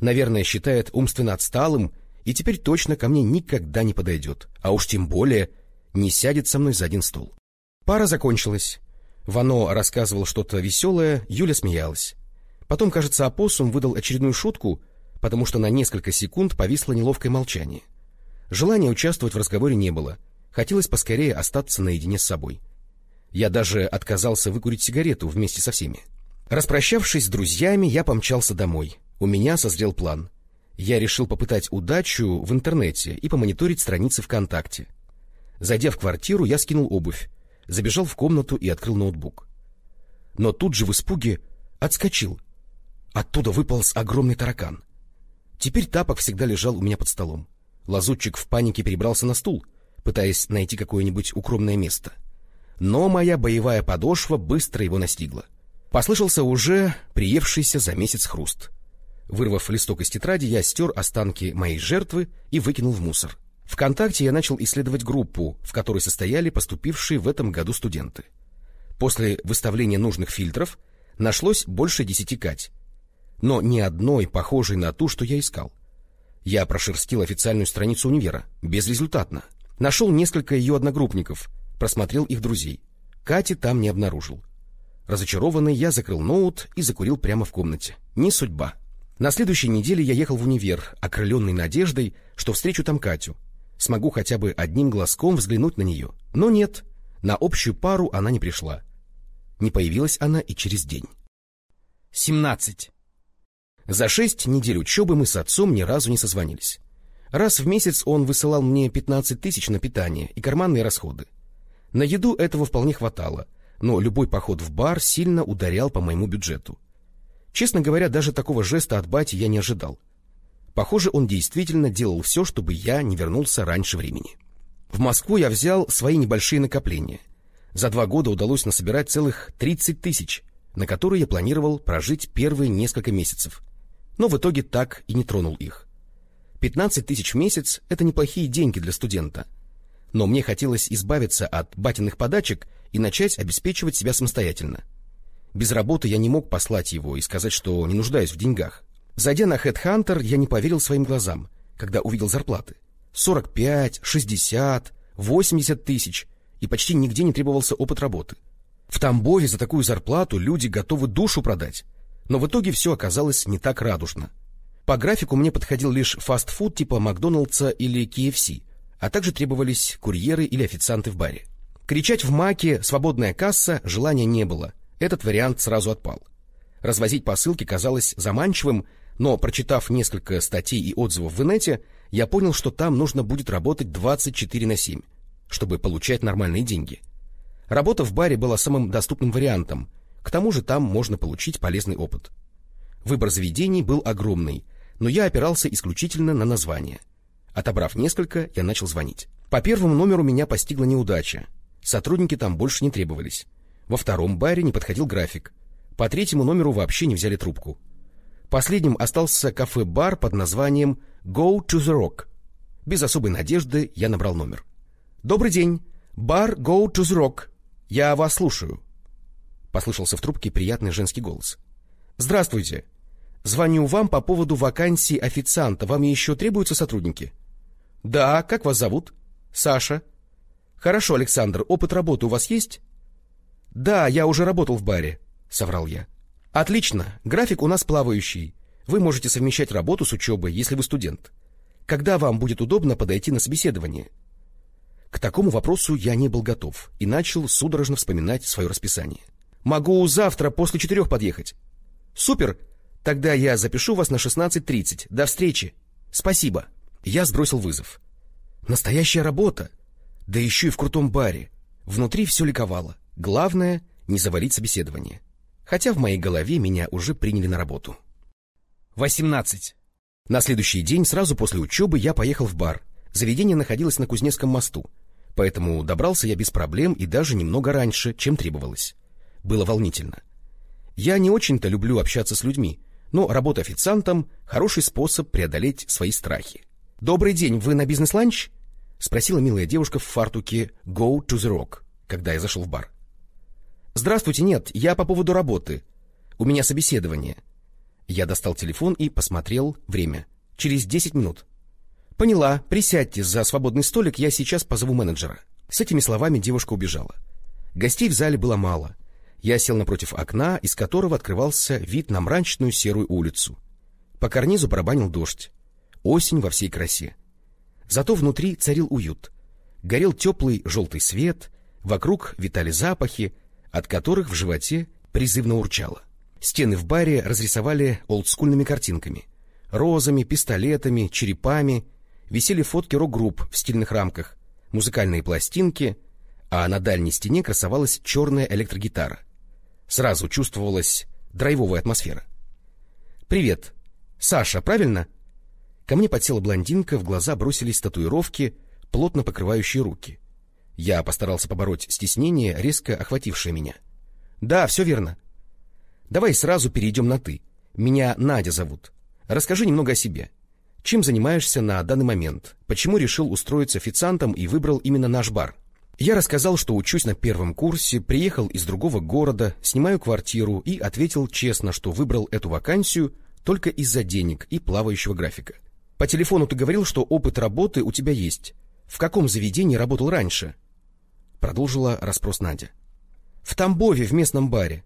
Наверное, считает умственно отсталым и теперь точно ко мне никогда не подойдет, а уж тем более не сядет со мной за один стол. Пара закончилась. Вано рассказывал что-то веселое, Юля смеялась. Потом, кажется, опоссум выдал очередную шутку, потому что на несколько секунд повисло неловкое молчание. Желания участвовать в разговоре не было. Хотелось поскорее остаться наедине с собой. Я даже отказался выкурить сигарету вместе со всеми. Распрощавшись с друзьями, я помчался домой. У меня созрел план. Я решил попытать удачу в интернете и помониторить страницы ВКонтакте. Зайдя в квартиру, я скинул обувь, забежал в комнату и открыл ноутбук. Но тут же в испуге отскочил. Оттуда выполз огромный таракан. Теперь тапок всегда лежал у меня под столом. Лазутчик в панике перебрался на стул, пытаясь найти какое-нибудь укромное место. Но моя боевая подошва быстро его настигла. Послышался уже приевшийся за месяц хруст. Вырвав листок из тетради, я стер останки моей жертвы и выкинул в мусор. Вконтакте я начал исследовать группу, в которой состояли поступившие в этом году студенты. После выставления нужных фильтров нашлось больше десяти Кать, но ни одной похожей на ту, что я искал. Я прошерстил официальную страницу универа, безрезультатно. Нашел несколько ее одногруппников, просмотрел их друзей. Кати там не обнаружил. Разочарованный, я закрыл ноут и закурил прямо в комнате. Не судьба. На следующей неделе я ехал в универ, окрыленный надеждой, что встречу там Катю, смогу хотя бы одним глазком взглянуть на нее. Но нет, на общую пару она не пришла. Не появилась она и через день. 17. За шесть недель учебы мы с отцом ни разу не созвонились. Раз в месяц он высылал мне 15 тысяч на питание и карманные расходы. На еду этого вполне хватало, но любой поход в бар сильно ударял по моему бюджету. Честно говоря, даже такого жеста от бати я не ожидал. Похоже, он действительно делал все, чтобы я не вернулся раньше времени. В Москву я взял свои небольшие накопления. За два года удалось насобирать целых 30 тысяч, на которые я планировал прожить первые несколько месяцев. Но в итоге так и не тронул их. 15 тысяч в месяц — это неплохие деньги для студента. Но мне хотелось избавиться от батиных подачек и начать обеспечивать себя самостоятельно. Без работы я не мог послать его и сказать, что не нуждаюсь в деньгах. Зайдя на HeadHunter, я не поверил своим глазам, когда увидел зарплаты. 45, 60, 80 тысяч, и почти нигде не требовался опыт работы. В Тамбове за такую зарплату люди готовы душу продать. Но в итоге все оказалось не так радужно. По графику мне подходил лишь фастфуд типа Макдоналдса или KFC, а также требовались курьеры или официанты в баре. Кричать в маке «свободная касса» желания не было, этот вариант сразу отпал. Развозить посылки казалось заманчивым, но, прочитав несколько статей и отзывов в инете, я понял, что там нужно будет работать 24 на 7, чтобы получать нормальные деньги. Работа в баре была самым доступным вариантом, к тому же там можно получить полезный опыт. Выбор заведений был огромный, но я опирался исключительно на название. Отобрав несколько, я начал звонить. По первому номеру меня постигла неудача. Сотрудники там больше не требовались. Во втором баре не подходил график. По третьему номеру вообще не взяли трубку. Последним остался кафе-бар под названием «Go to the Rock». Без особой надежды я набрал номер. «Добрый день. Бар Go to the Rock. Я вас слушаю». Послышался в трубке приятный женский голос. «Здравствуйте. Звоню вам по поводу вакансии официанта. Вам еще требуются сотрудники?» «Да. Как вас зовут?» «Саша». «Хорошо, Александр. Опыт работы у вас есть?» «Да, я уже работал в баре», — соврал я. Отлично, график у нас плавающий. Вы можете совмещать работу с учебой, если вы студент. Когда вам будет удобно подойти на собеседование? К такому вопросу я не был готов и начал судорожно вспоминать свое расписание. Могу завтра после четырех подъехать. Супер! Тогда я запишу вас на 16.30. До встречи. Спасибо. Я сбросил вызов. Настоящая работа. Да еще и в крутом баре. Внутри все ликовало. Главное — не завалить собеседование. Хотя в моей голове меня уже приняли на работу. 18. На следующий день, сразу после учебы, я поехал в бар. Заведение находилось на Кузнецком мосту, поэтому добрался я без проблем и даже немного раньше, чем требовалось. Было волнительно. Я не очень-то люблю общаться с людьми, но работа официантом — хороший способ преодолеть свои страхи. «Добрый день, вы на бизнес-ланч?» — спросила милая девушка в фартуке «Go to the Rock», когда я зашел в бар. «Здравствуйте, нет, я по поводу работы. У меня собеседование». Я достал телефон и посмотрел время. «Через десять минут». «Поняла, присядьте за свободный столик, я сейчас позову менеджера». С этими словами девушка убежала. Гостей в зале было мало — я сел напротив окна, из которого открывался вид на мрачную серую улицу. По карнизу барабанил дождь. Осень во всей красе. Зато внутри царил уют. Горел теплый желтый свет, вокруг витали запахи, от которых в животе призывно урчало. Стены в баре разрисовали олдскульными картинками. Розами, пистолетами, черепами. Висели фотки рок-групп в стильных рамках, музыкальные пластинки, а на дальней стене красовалась черная электрогитара. Сразу чувствовалась драйвовая атмосфера. «Привет. Саша, правильно?» Ко мне подсела блондинка, в глаза бросились татуировки, плотно покрывающие руки. Я постарался побороть стеснение, резко охватившее меня. «Да, все верно. Давай сразу перейдем на «ты». Меня Надя зовут. Расскажи немного о себе. Чем занимаешься на данный момент? Почему решил устроиться официантом и выбрал именно наш бар?» Я рассказал, что учусь на первом курсе, приехал из другого города, снимаю квартиру и ответил честно, что выбрал эту вакансию только из-за денег и плавающего графика. По телефону ты говорил, что опыт работы у тебя есть. В каком заведении работал раньше? Продолжила расспрос Надя. В Тамбове, в местном баре.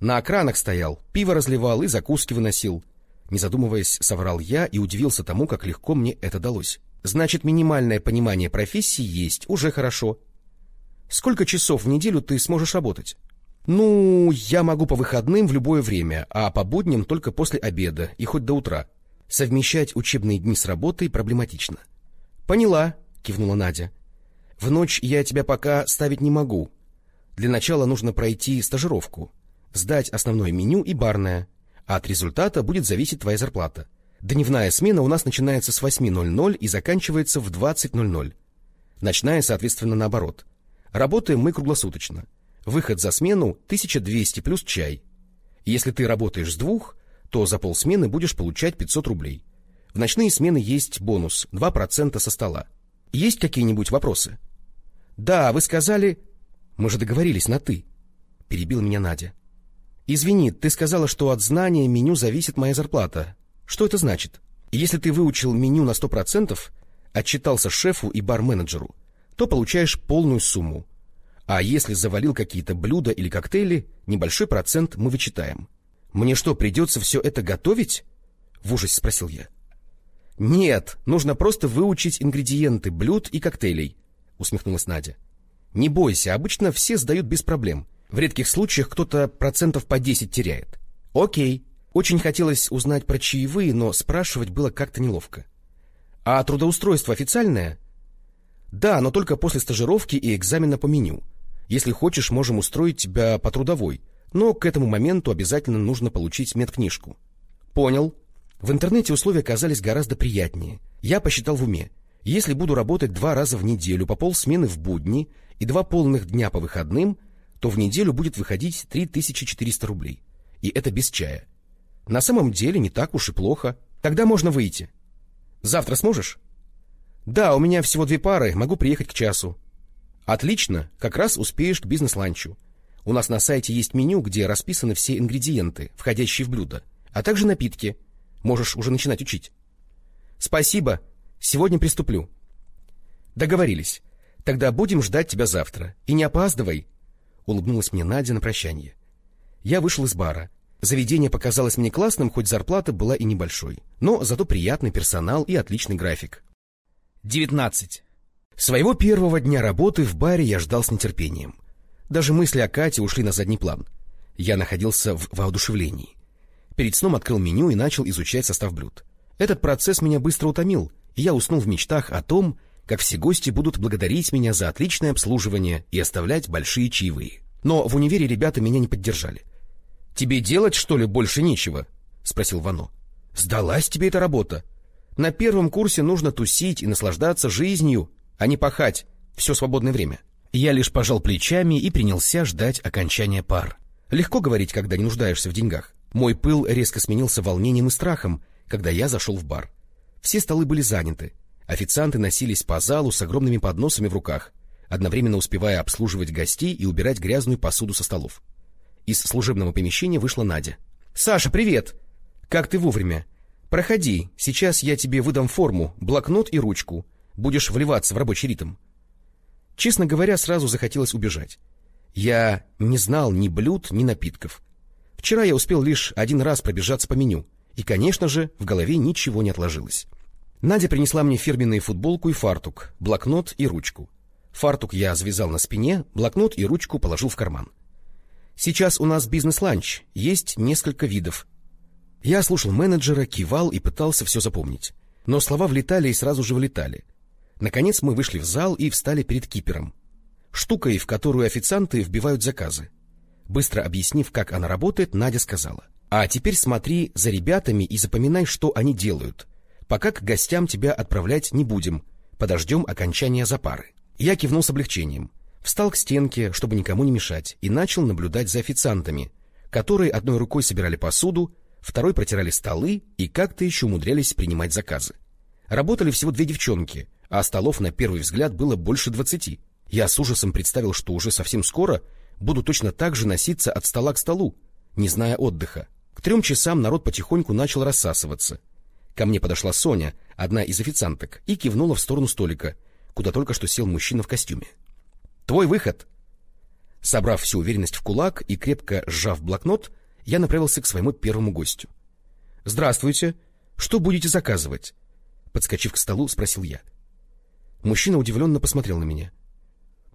На окранах стоял, пиво разливал и закуски выносил. Не задумываясь, соврал я и удивился тому, как легко мне это далось. Значит, минимальное понимание профессии есть, уже хорошо. Сколько часов в неделю ты сможешь работать? Ну, я могу по выходным в любое время, а по будням только после обеда и хоть до утра. Совмещать учебные дни с работой проблематично. Поняла, кивнула Надя. В ночь я тебя пока ставить не могу. Для начала нужно пройти стажировку, сдать основное меню и барное, а от результата будет зависеть твоя зарплата. Дневная смена у нас начинается с 8.00 и заканчивается в 20.00. Ночная, соответственно, наоборот. Работаем мы круглосуточно. Выход за смену 1200 плюс чай. Если ты работаешь с двух, то за полсмены будешь получать 500 рублей. В ночные смены есть бонус 2% со стола. Есть какие-нибудь вопросы? Да, вы сказали... Мы же договорились на «ты», — перебил меня Надя. Извини, ты сказала, что от знания меню зависит моя зарплата. Что это значит? Если ты выучил меню на сто процентов, отчитался шефу и бар-менеджеру, то получаешь полную сумму. А если завалил какие-то блюда или коктейли, небольшой процент мы вычитаем. Мне что, придется все это готовить? В ужасе спросил я. Нет, нужно просто выучить ингредиенты блюд и коктейлей, усмехнулась Надя. Не бойся, обычно все сдают без проблем. В редких случаях кто-то процентов по 10 теряет. Окей, очень хотелось узнать про чаевые, но спрашивать было как-то неловко. А трудоустройство официальное? Да, но только после стажировки и экзамена по меню. Если хочешь, можем устроить тебя по трудовой, но к этому моменту обязательно нужно получить медкнижку. Понял. В интернете условия казались гораздо приятнее. Я посчитал в уме. Если буду работать два раза в неделю по полсмены в будни и два полных дня по выходным, то в неделю будет выходить 3400 рублей. И это без чая. На самом деле не так уж и плохо. Тогда можно выйти. Завтра сможешь? Да, у меня всего две пары, могу приехать к часу. Отлично, как раз успеешь к бизнес-ланчу. У нас на сайте есть меню, где расписаны все ингредиенты, входящие в блюдо, а также напитки. Можешь уже начинать учить. Спасибо, сегодня приступлю. Договорились. Тогда будем ждать тебя завтра. И не опаздывай, улыбнулась мне Надя на прощание. Я вышел из бара. Заведение показалось мне классным, хоть зарплата была и небольшой, но зато приятный персонал и отличный график. 19. Своего первого дня работы в баре я ждал с нетерпением. Даже мысли о Кате ушли на задний план. Я находился в воодушевлении. Перед сном открыл меню и начал изучать состав блюд. Этот процесс меня быстро утомил, и я уснул в мечтах о том, как все гости будут благодарить меня за отличное обслуживание и оставлять большие чаевые. Но в универе ребята меня не поддержали. — Тебе делать, что ли, больше нечего? — спросил Вано. — Сдалась тебе эта работа. На первом курсе нужно тусить и наслаждаться жизнью, а не пахать все свободное время. Я лишь пожал плечами и принялся ждать окончания пар. Легко говорить, когда не нуждаешься в деньгах. Мой пыл резко сменился волнением и страхом, когда я зашел в бар. Все столы были заняты. Официанты носились по залу с огромными подносами в руках, одновременно успевая обслуживать гостей и убирать грязную посуду со столов. Из служебного помещения вышла Надя. — Саша, привет! Как ты вовремя? Проходи, сейчас я тебе выдам форму, блокнот и ручку. Будешь вливаться в рабочий ритм. Честно говоря, сразу захотелось убежать. Я не знал ни блюд, ни напитков. Вчера я успел лишь один раз пробежаться по меню, и, конечно же, в голове ничего не отложилось. Надя принесла мне фирменную футболку и фартук, блокнот и ручку. Фартук я завязал на спине, блокнот и ручку положил в карман. Сейчас у нас бизнес-ланч, есть несколько видов. Я слушал менеджера, кивал и пытался все запомнить. Но слова влетали и сразу же вылетали. Наконец мы вышли в зал и встали перед кипером. Штукой, в которую официанты вбивают заказы. Быстро объяснив, как она работает, Надя сказала. — А теперь смотри за ребятами и запоминай, что они делают. Пока к гостям тебя отправлять не будем. Подождем окончания запары. Я кивнул с облегчением. Встал к стенке, чтобы никому не мешать, и начал наблюдать за официантами, которые одной рукой собирали посуду, второй протирали столы и как-то еще умудрялись принимать заказы. Работали всего две девчонки, а столов на первый взгляд было больше двадцати. Я с ужасом представил, что уже совсем скоро буду точно так же носиться от стола к столу, не зная отдыха. К трем часам народ потихоньку начал рассасываться. Ко мне подошла Соня, одна из официанток, и кивнула в сторону столика, куда только что сел мужчина в костюме. — Твой выход! Собрав всю уверенность в кулак и крепко сжав блокнот, я направился к своему первому гостю. — Здравствуйте! Что будете заказывать? Подскочив к столу, спросил я. — Мужчина удивленно посмотрел на меня.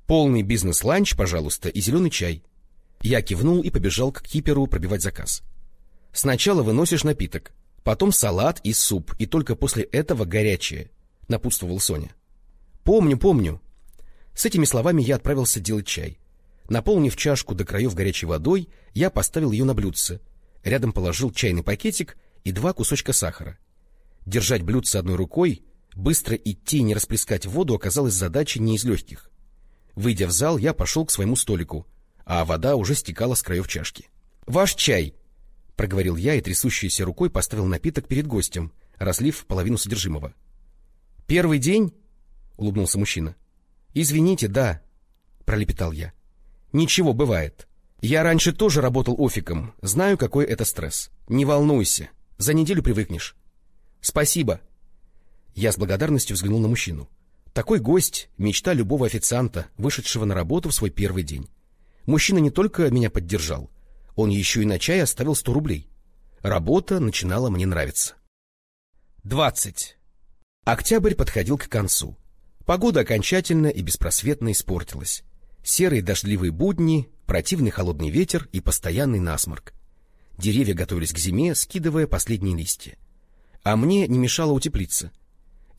«Полный бизнес-ланч, пожалуйста, и зеленый чай». Я кивнул и побежал к киперу пробивать заказ. «Сначала выносишь напиток, потом салат и суп, и только после этого горячее», — напутствовал Соня. «Помню, помню». С этими словами я отправился делать чай. Наполнив чашку до краев горячей водой, я поставил ее на блюдце. Рядом положил чайный пакетик и два кусочка сахара. Держать блюдце одной рукой Быстро идти и не расплескать воду оказалось задачей не из легких. Выйдя в зал, я пошел к своему столику, а вода уже стекала с краев чашки. — Ваш чай! — проговорил я и трясущейся рукой поставил напиток перед гостем, разлив половину содержимого. — Первый день? — улыбнулся мужчина. — Извините, да, — пролепетал я. — Ничего, бывает. Я раньше тоже работал офиком, знаю, какой это стресс. Не волнуйся, за неделю привыкнешь. — Спасибо, — я с благодарностью взглянул на мужчину. Такой гость — мечта любого официанта, вышедшего на работу в свой первый день. Мужчина не только меня поддержал, он еще и на чай оставил сто рублей. Работа начинала мне нравиться. Двадцать. Октябрь подходил к концу. Погода окончательно и беспросветно испортилась. Серые дождливые будни, противный холодный ветер и постоянный насморк. Деревья готовились к зиме, скидывая последние листья. А мне не мешало утеплиться —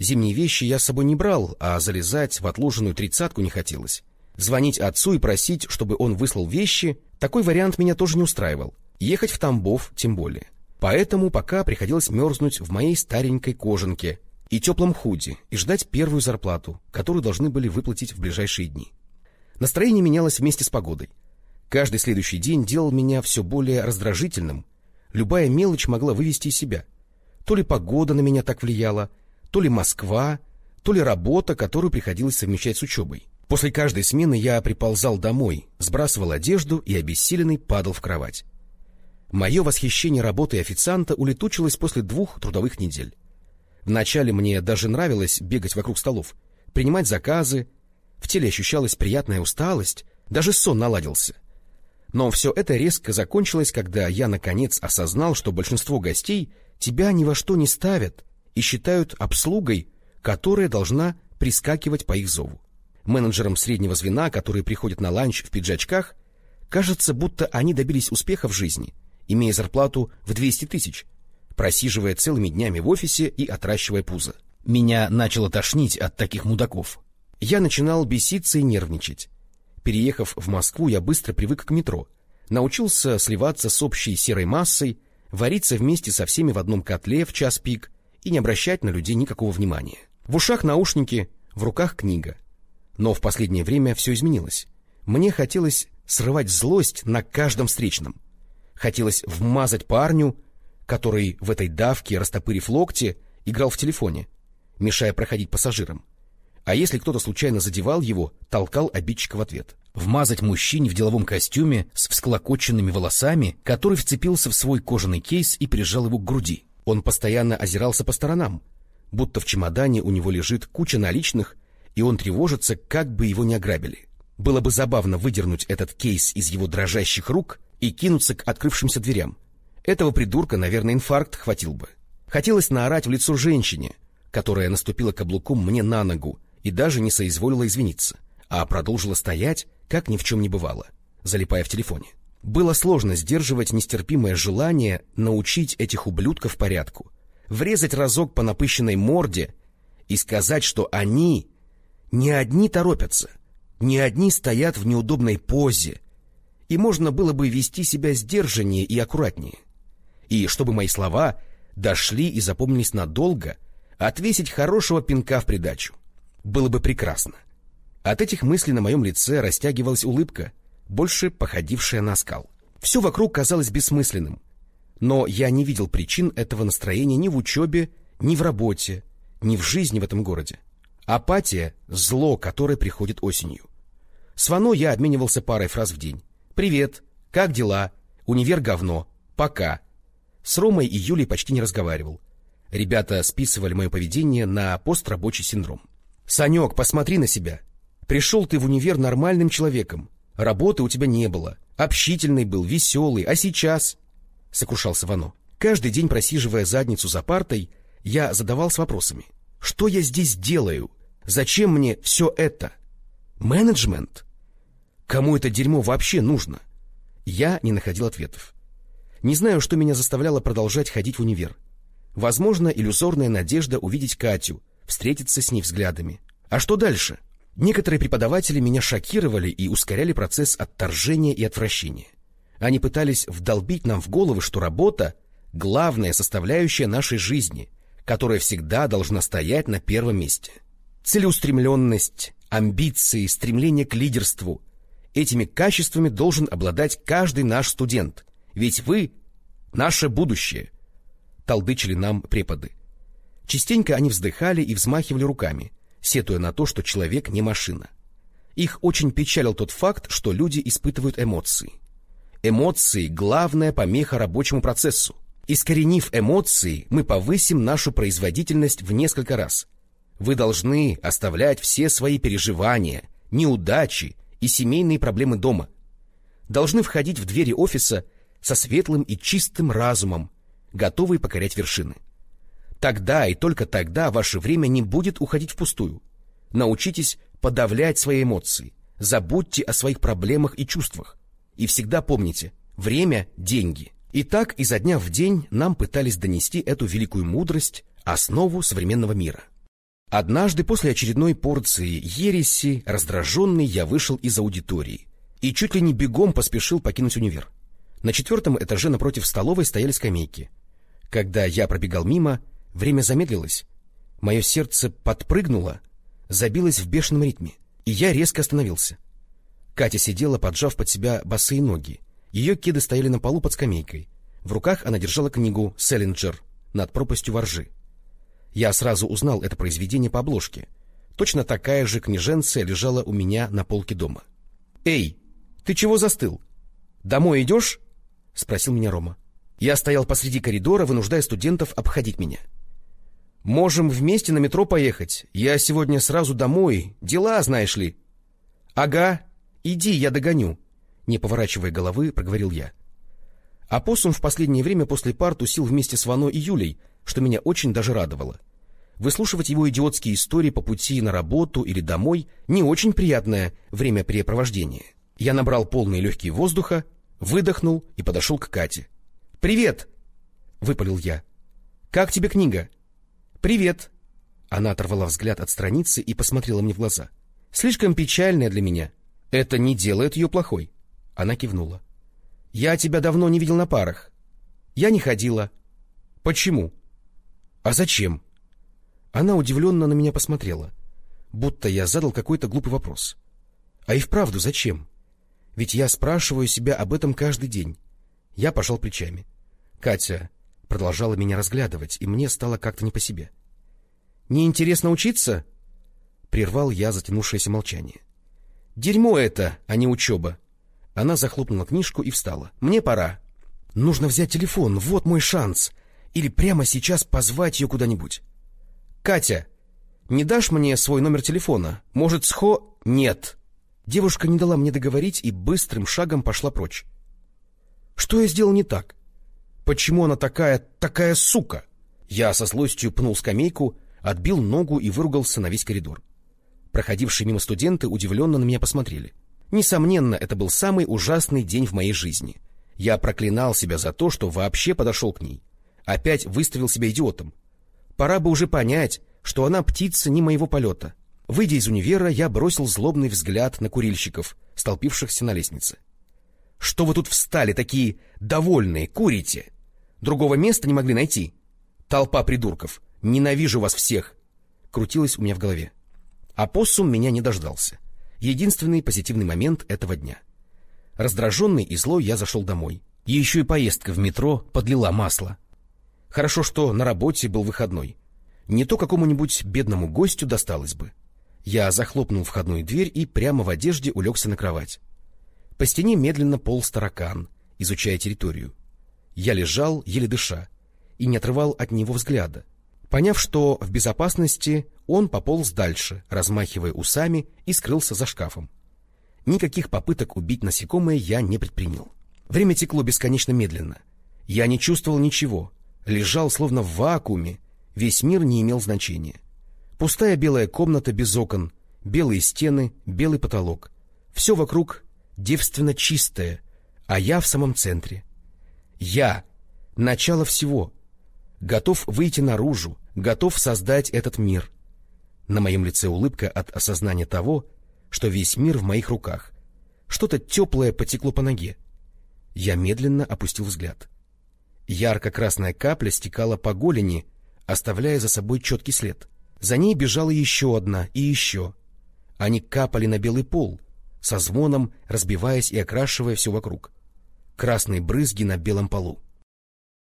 Зимние вещи я с собой не брал, а залезать в отложенную тридцатку не хотелось. Звонить отцу и просить, чтобы он выслал вещи, такой вариант меня тоже не устраивал. Ехать в Тамбов тем более. Поэтому пока приходилось мерзнуть в моей старенькой кожанке и теплом худи и ждать первую зарплату, которую должны были выплатить в ближайшие дни. Настроение менялось вместе с погодой. Каждый следующий день делал меня все более раздражительным. Любая мелочь могла вывести из себя. То ли погода на меня так влияла, то ли Москва, то ли работа, которую приходилось совмещать с учебой. После каждой смены я приползал домой, сбрасывал одежду и обессиленный падал в кровать. Мое восхищение работой официанта улетучилось после двух трудовых недель. Вначале мне даже нравилось бегать вокруг столов, принимать заказы, в теле ощущалась приятная усталость, даже сон наладился. Но все это резко закончилось, когда я, наконец, осознал, что большинство гостей тебя ни во что не ставят, и считают обслугой, которая должна прискакивать по их зову. менеджерам среднего звена, которые приходят на ланч в пиджачках, кажется, будто они добились успеха в жизни, имея зарплату в 200 тысяч, просиживая целыми днями в офисе и отращивая пузо. Меня начало тошнить от таких мудаков. Я начинал беситься и нервничать. Переехав в Москву, я быстро привык к метро, научился сливаться с общей серой массой, вариться вместе со всеми в одном котле в час пик и не обращать на людей никакого внимания. В ушах наушники, в руках книга. Но в последнее время все изменилось. Мне хотелось срывать злость на каждом встречном. Хотелось вмазать парню, который в этой давке, растопырив локти, играл в телефоне, мешая проходить пассажирам. А если кто-то случайно задевал его, толкал обидчика в ответ. Вмазать мужчине в деловом костюме с всклокоченными волосами, который вцепился в свой кожаный кейс и прижал его к груди. Он постоянно озирался по сторонам, будто в чемодане у него лежит куча наличных, и он тревожится, как бы его не ограбили. Было бы забавно выдернуть этот кейс из его дрожащих рук и кинуться к открывшимся дверям. Этого придурка, наверное, инфаркт хватил бы. Хотелось наорать в лицо женщине, которая наступила каблуком мне на ногу и даже не соизволила извиниться, а продолжила стоять, как ни в чем не бывало, залипая в телефоне. Было сложно сдерживать нестерпимое желание научить этих ублюдков порядку, врезать разок по напыщенной морде и сказать, что они не одни торопятся, не одни стоят в неудобной позе, и можно было бы вести себя сдержаннее и аккуратнее. И чтобы мои слова дошли и запомнились надолго, отвесить хорошего пинка в придачу. Было бы прекрасно. От этих мыслей на моем лице растягивалась улыбка, больше походившая на скал. Все вокруг казалось бессмысленным, но я не видел причин этого настроения ни в учебе, ни в работе, ни в жизни в этом городе. Апатия — зло, которое приходит осенью. С Вано я обменивался парой фраз в день. «Привет», «Как дела?», «Универ говно», «Пока». С Ромой и Юлей почти не разговаривал. Ребята списывали мое поведение на пострабочий синдром. «Санек, посмотри на себя. Пришел ты в универ нормальным человеком. Работы у тебя не было. Общительный был, веселый. А сейчас...» — сокрушался Вано. Каждый день просиживая задницу за партой, я задавался вопросами. «Что я здесь делаю? Зачем мне все это? Менеджмент? Кому это дерьмо вообще нужно?» Я не находил ответов. Не знаю, что меня заставляло продолжать ходить в универ. Возможно, иллюзорная надежда увидеть Катю, встретиться с ней взглядами. А что дальше? Некоторые преподаватели меня шокировали и ускоряли процесс отторжения и отвращения. Они пытались вдолбить нам в головы, что работа — главная составляющая нашей жизни, которая всегда должна стоять на первом месте. Целеустремленность, амбиции, стремление к лидерству — этими качествами должен обладать каждый наш студент, ведь вы — наше будущее — толдычили нам преподы. Частенько они вздыхали и взмахивали руками, сетуя на то, что человек не машина. Их очень печалил тот факт, что люди испытывают эмоции. Эмоции — главная помеха рабочему процессу. Искоренив эмоции, мы повысим нашу производительность в несколько раз. Вы должны оставлять все свои переживания, неудачи и семейные проблемы дома. Должны входить в двери офиса со светлым и чистым разумом, готовые покорять вершины. Тогда и только тогда ваше время не будет уходить впустую. Научитесь подавлять свои эмоции, забудьте о своих проблемах и чувствах. И всегда помните, время — деньги. И так изо дня в день нам пытались донести эту великую мудрость, основу современного мира. Однажды после очередной порции ереси, раздраженный, я вышел из аудитории и чуть ли не бегом поспешил покинуть универ. На четвертом этаже напротив столовой стояли скамейки — когда я пробегал мимо, время замедлилось. Мое сердце подпрыгнуло, забилось в бешеном ритме, и я резко остановился. Катя сидела, поджав под себя босые ноги. Ее кеды стояли на полу под скамейкой. В руках она держала книгу «Селлинджер» над пропастью воржи. Я сразу узнал это произведение по обложке. Точно такая же книженция лежала у меня на полке дома. — Эй, ты чего застыл? Домой идешь? — спросил меня Рома. Я стоял посреди коридора, вынуждая студентов обходить меня. «Можем вместе на метро поехать. Я сегодня сразу домой. Дела, знаешь ли». «Ага, иди, я догоню», — не поворачивая головы, проговорил я. Апоссум в последнее время после пар тусил вместе с Вано и Юлей, что меня очень даже радовало. Выслушивать его идиотские истории по пути на работу или домой — не очень приятное времяпрепровождение. Я набрал полные легкие воздуха, выдохнул и подошел к Кате. «Привет!» — выпалил я. «Как тебе книга?» «Привет!» Она оторвала взгляд от страницы и посмотрела мне в глаза. «Слишком печальная для меня. Это не делает ее плохой». Она кивнула. «Я тебя давно не видел на парах». «Я не ходила». «Почему?» «А зачем?» Она удивленно на меня посмотрела, будто я задал какой-то глупый вопрос. А и вправду зачем? Ведь я спрашиваю себя об этом каждый день. Я пожал плечами. Катя продолжала меня разглядывать, и мне стало как-то не по себе. — Неинтересно учиться? — прервал я затянувшееся молчание. — Дерьмо это, а не учеба. Она захлопнула книжку и встала. — Мне пора. Нужно взять телефон, вот мой шанс. Или прямо сейчас позвать ее куда-нибудь. «Катя, не дашь мне свой номер телефона? Может, схо...» «Нет». Девушка не дала мне договорить и быстрым шагом пошла прочь. «Что я сделал не так? Почему она такая... такая сука?» Я со злостью пнул скамейку, отбил ногу и выругался на весь коридор. Проходившие мимо студенты удивленно на меня посмотрели. Несомненно, это был самый ужасный день в моей жизни. Я проклинал себя за то, что вообще подошел к ней. Опять выставил себя идиотом. Пора бы уже понять, что она птица не моего полета. Выйдя из универа, я бросил злобный взгляд на курильщиков, столпившихся на лестнице. — Что вы тут встали, такие довольные, курите? Другого места не могли найти? Толпа придурков! Ненавижу вас всех! Крутилось у меня в голове. А поссум меня не дождался. Единственный позитивный момент этого дня. Раздраженный и злой я зашел домой. Еще и поездка в метро подлила масло. Хорошо, что на работе был выходной. Не то какому-нибудь бедному гостю досталось бы. Я захлопнул входную дверь и прямо в одежде улегся на кровать. По стене медленно полз таракан, изучая территорию. Я лежал, еле дыша, и не отрывал от него взгляда. Поняв, что в безопасности, он пополз дальше, размахивая усами, и скрылся за шкафом. Никаких попыток убить насекомое я не предпринял. Время текло бесконечно медленно. Я не чувствовал ничего, лежал словно в вакууме, весь мир не имел значения. Пустая белая комната без окон, белые стены, белый потолок. Все вокруг девственно чистое, а я в самом центре. Я — начало всего. Готов выйти наружу, готов создать этот мир. На моем лице улыбка от осознания того, что весь мир в моих руках. Что-то теплое потекло по ноге. Я медленно опустил взгляд. Ярко-красная капля стекала по голени, оставляя за собой четкий след. За ней бежала еще одна и еще. Они капали на белый пол, со звоном разбиваясь и окрашивая все вокруг. Красные брызги на белом полу.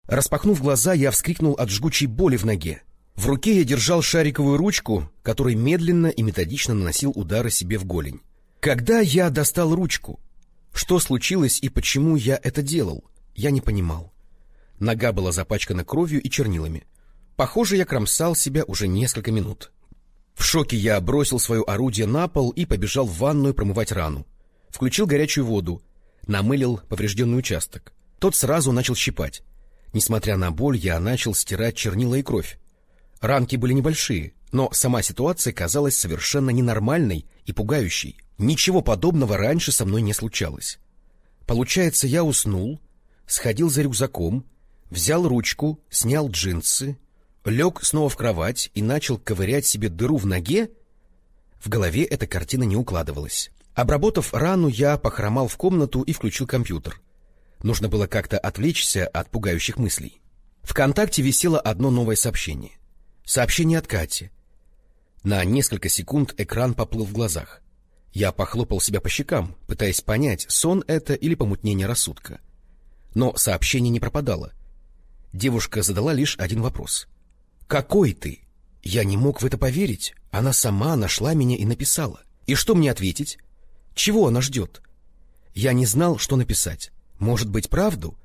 Распахнув глаза, я вскрикнул от жгучей боли в ноге. В руке я держал шариковую ручку, которой медленно и методично наносил удары себе в голень. Когда я достал ручку? Что случилось и почему я это делал? Я не понимал. Нога была запачкана кровью и чернилами. Похоже, я кромсал себя уже несколько минут. В шоке я бросил свое орудие на пол и побежал в ванную промывать рану. Включил горячую воду, намылил поврежденный участок. Тот сразу начал щипать. Несмотря на боль, я начал стирать чернила и кровь. Ранки были небольшие, но сама ситуация казалась совершенно ненормальной и пугающей. Ничего подобного раньше со мной не случалось. Получается, я уснул, сходил за рюкзаком, взял ручку, снял джинсы, лег снова в кровать и начал ковырять себе дыру в ноге, в голове эта картина не укладывалась. Обработав рану, я похромал в комнату и включил компьютер. Нужно было как-то отвлечься от пугающих мыслей. Вконтакте висело одно новое сообщение. Сообщение от Кати. На несколько секунд экран поплыл в глазах. Я похлопал себя по щекам, пытаясь понять, сон это или помутнение рассудка. Но сообщение не пропадало — Девушка задала лишь один вопрос. «Какой ты?» Я не мог в это поверить. Она сама нашла меня и написала. И что мне ответить? Чего она ждет? Я не знал, что написать. Может быть, правду?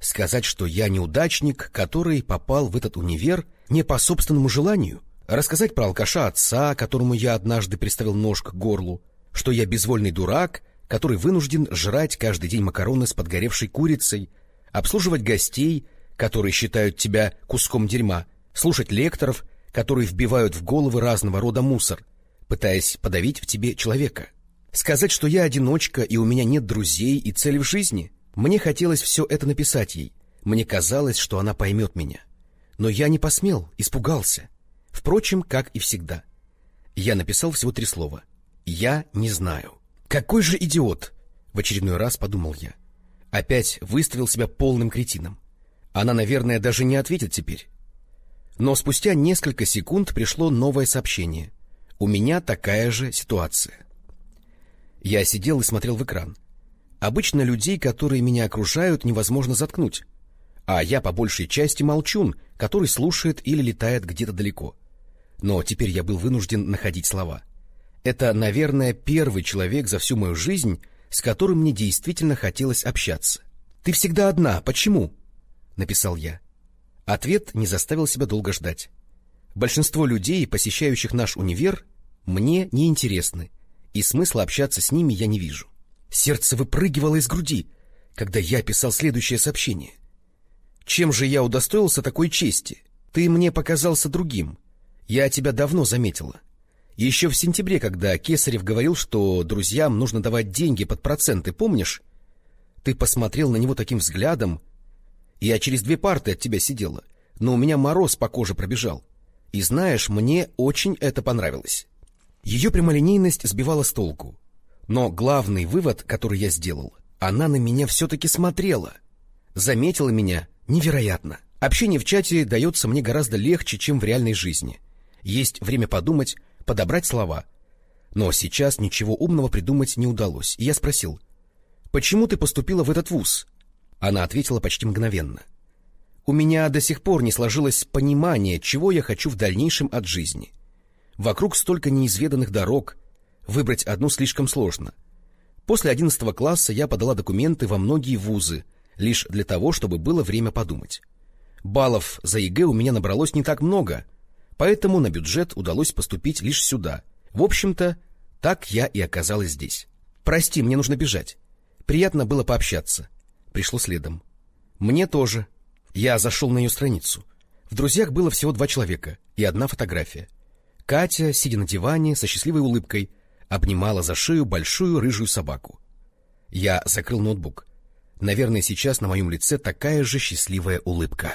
Сказать, что я неудачник, который попал в этот универ не по собственному желанию? Рассказать про алкаша отца, которому я однажды приставил нож к горлу? Что я безвольный дурак, который вынужден жрать каждый день макароны с подгоревшей курицей, обслуживать гостей — которые считают тебя куском дерьма, слушать лекторов, которые вбивают в головы разного рода мусор, пытаясь подавить в тебе человека. Сказать, что я одиночка и у меня нет друзей и цели в жизни? Мне хотелось все это написать ей. Мне казалось, что она поймет меня. Но я не посмел, испугался. Впрочем, как и всегда. Я написал всего три слова. «Я не знаю». «Какой же идиот!» — в очередной раз подумал я. Опять выставил себя полным кретином. Она, наверное, даже не ответит теперь. Но спустя несколько секунд пришло новое сообщение. У меня такая же ситуация. Я сидел и смотрел в экран. Обычно людей, которые меня окружают, невозможно заткнуть. А я по большей части молчун, который слушает или летает где-то далеко. Но теперь я был вынужден находить слова. Это, наверное, первый человек за всю мою жизнь, с которым мне действительно хотелось общаться. «Ты всегда одна. Почему?» — написал я. Ответ не заставил себя долго ждать. Большинство людей, посещающих наш универ, мне не интересны, и смысла общаться с ними я не вижу. Сердце выпрыгивало из груди, когда я писал следующее сообщение. «Чем же я удостоился такой чести? Ты мне показался другим. Я тебя давно заметила. Еще в сентябре, когда Кесарев говорил, что друзьям нужно давать деньги под проценты, помнишь? Ты посмотрел на него таким взглядом. Я через две парты от тебя сидела, но у меня мороз по коже пробежал. И знаешь, мне очень это понравилось. Ее прямолинейность сбивала с толку. Но главный вывод, который я сделал, она на меня все-таки смотрела. Заметила меня невероятно. Общение в чате дается мне гораздо легче, чем в реальной жизни. Есть время подумать, подобрать слова. Но сейчас ничего умного придумать не удалось, и я спросил, «Почему ты поступила в этот вуз?» Она ответила почти мгновенно. «У меня до сих пор не сложилось понимание, чего я хочу в дальнейшем от жизни. Вокруг столько неизведанных дорог, выбрать одну слишком сложно. После одиннадцатого класса я подала документы во многие вузы, лишь для того, чтобы было время подумать. Баллов за ЕГЭ у меня набралось не так много — Поэтому на бюджет удалось поступить лишь сюда. В общем-то, так я и оказалась здесь. Прости, мне нужно бежать. Приятно было пообщаться. Пришло следом. Мне тоже. Я зашел на ее страницу. В друзьях было всего два человека и одна фотография. Катя, сидя на диване, со счастливой улыбкой, обнимала за шею большую рыжую собаку. Я закрыл ноутбук. Наверное, сейчас на моем лице такая же счастливая улыбка.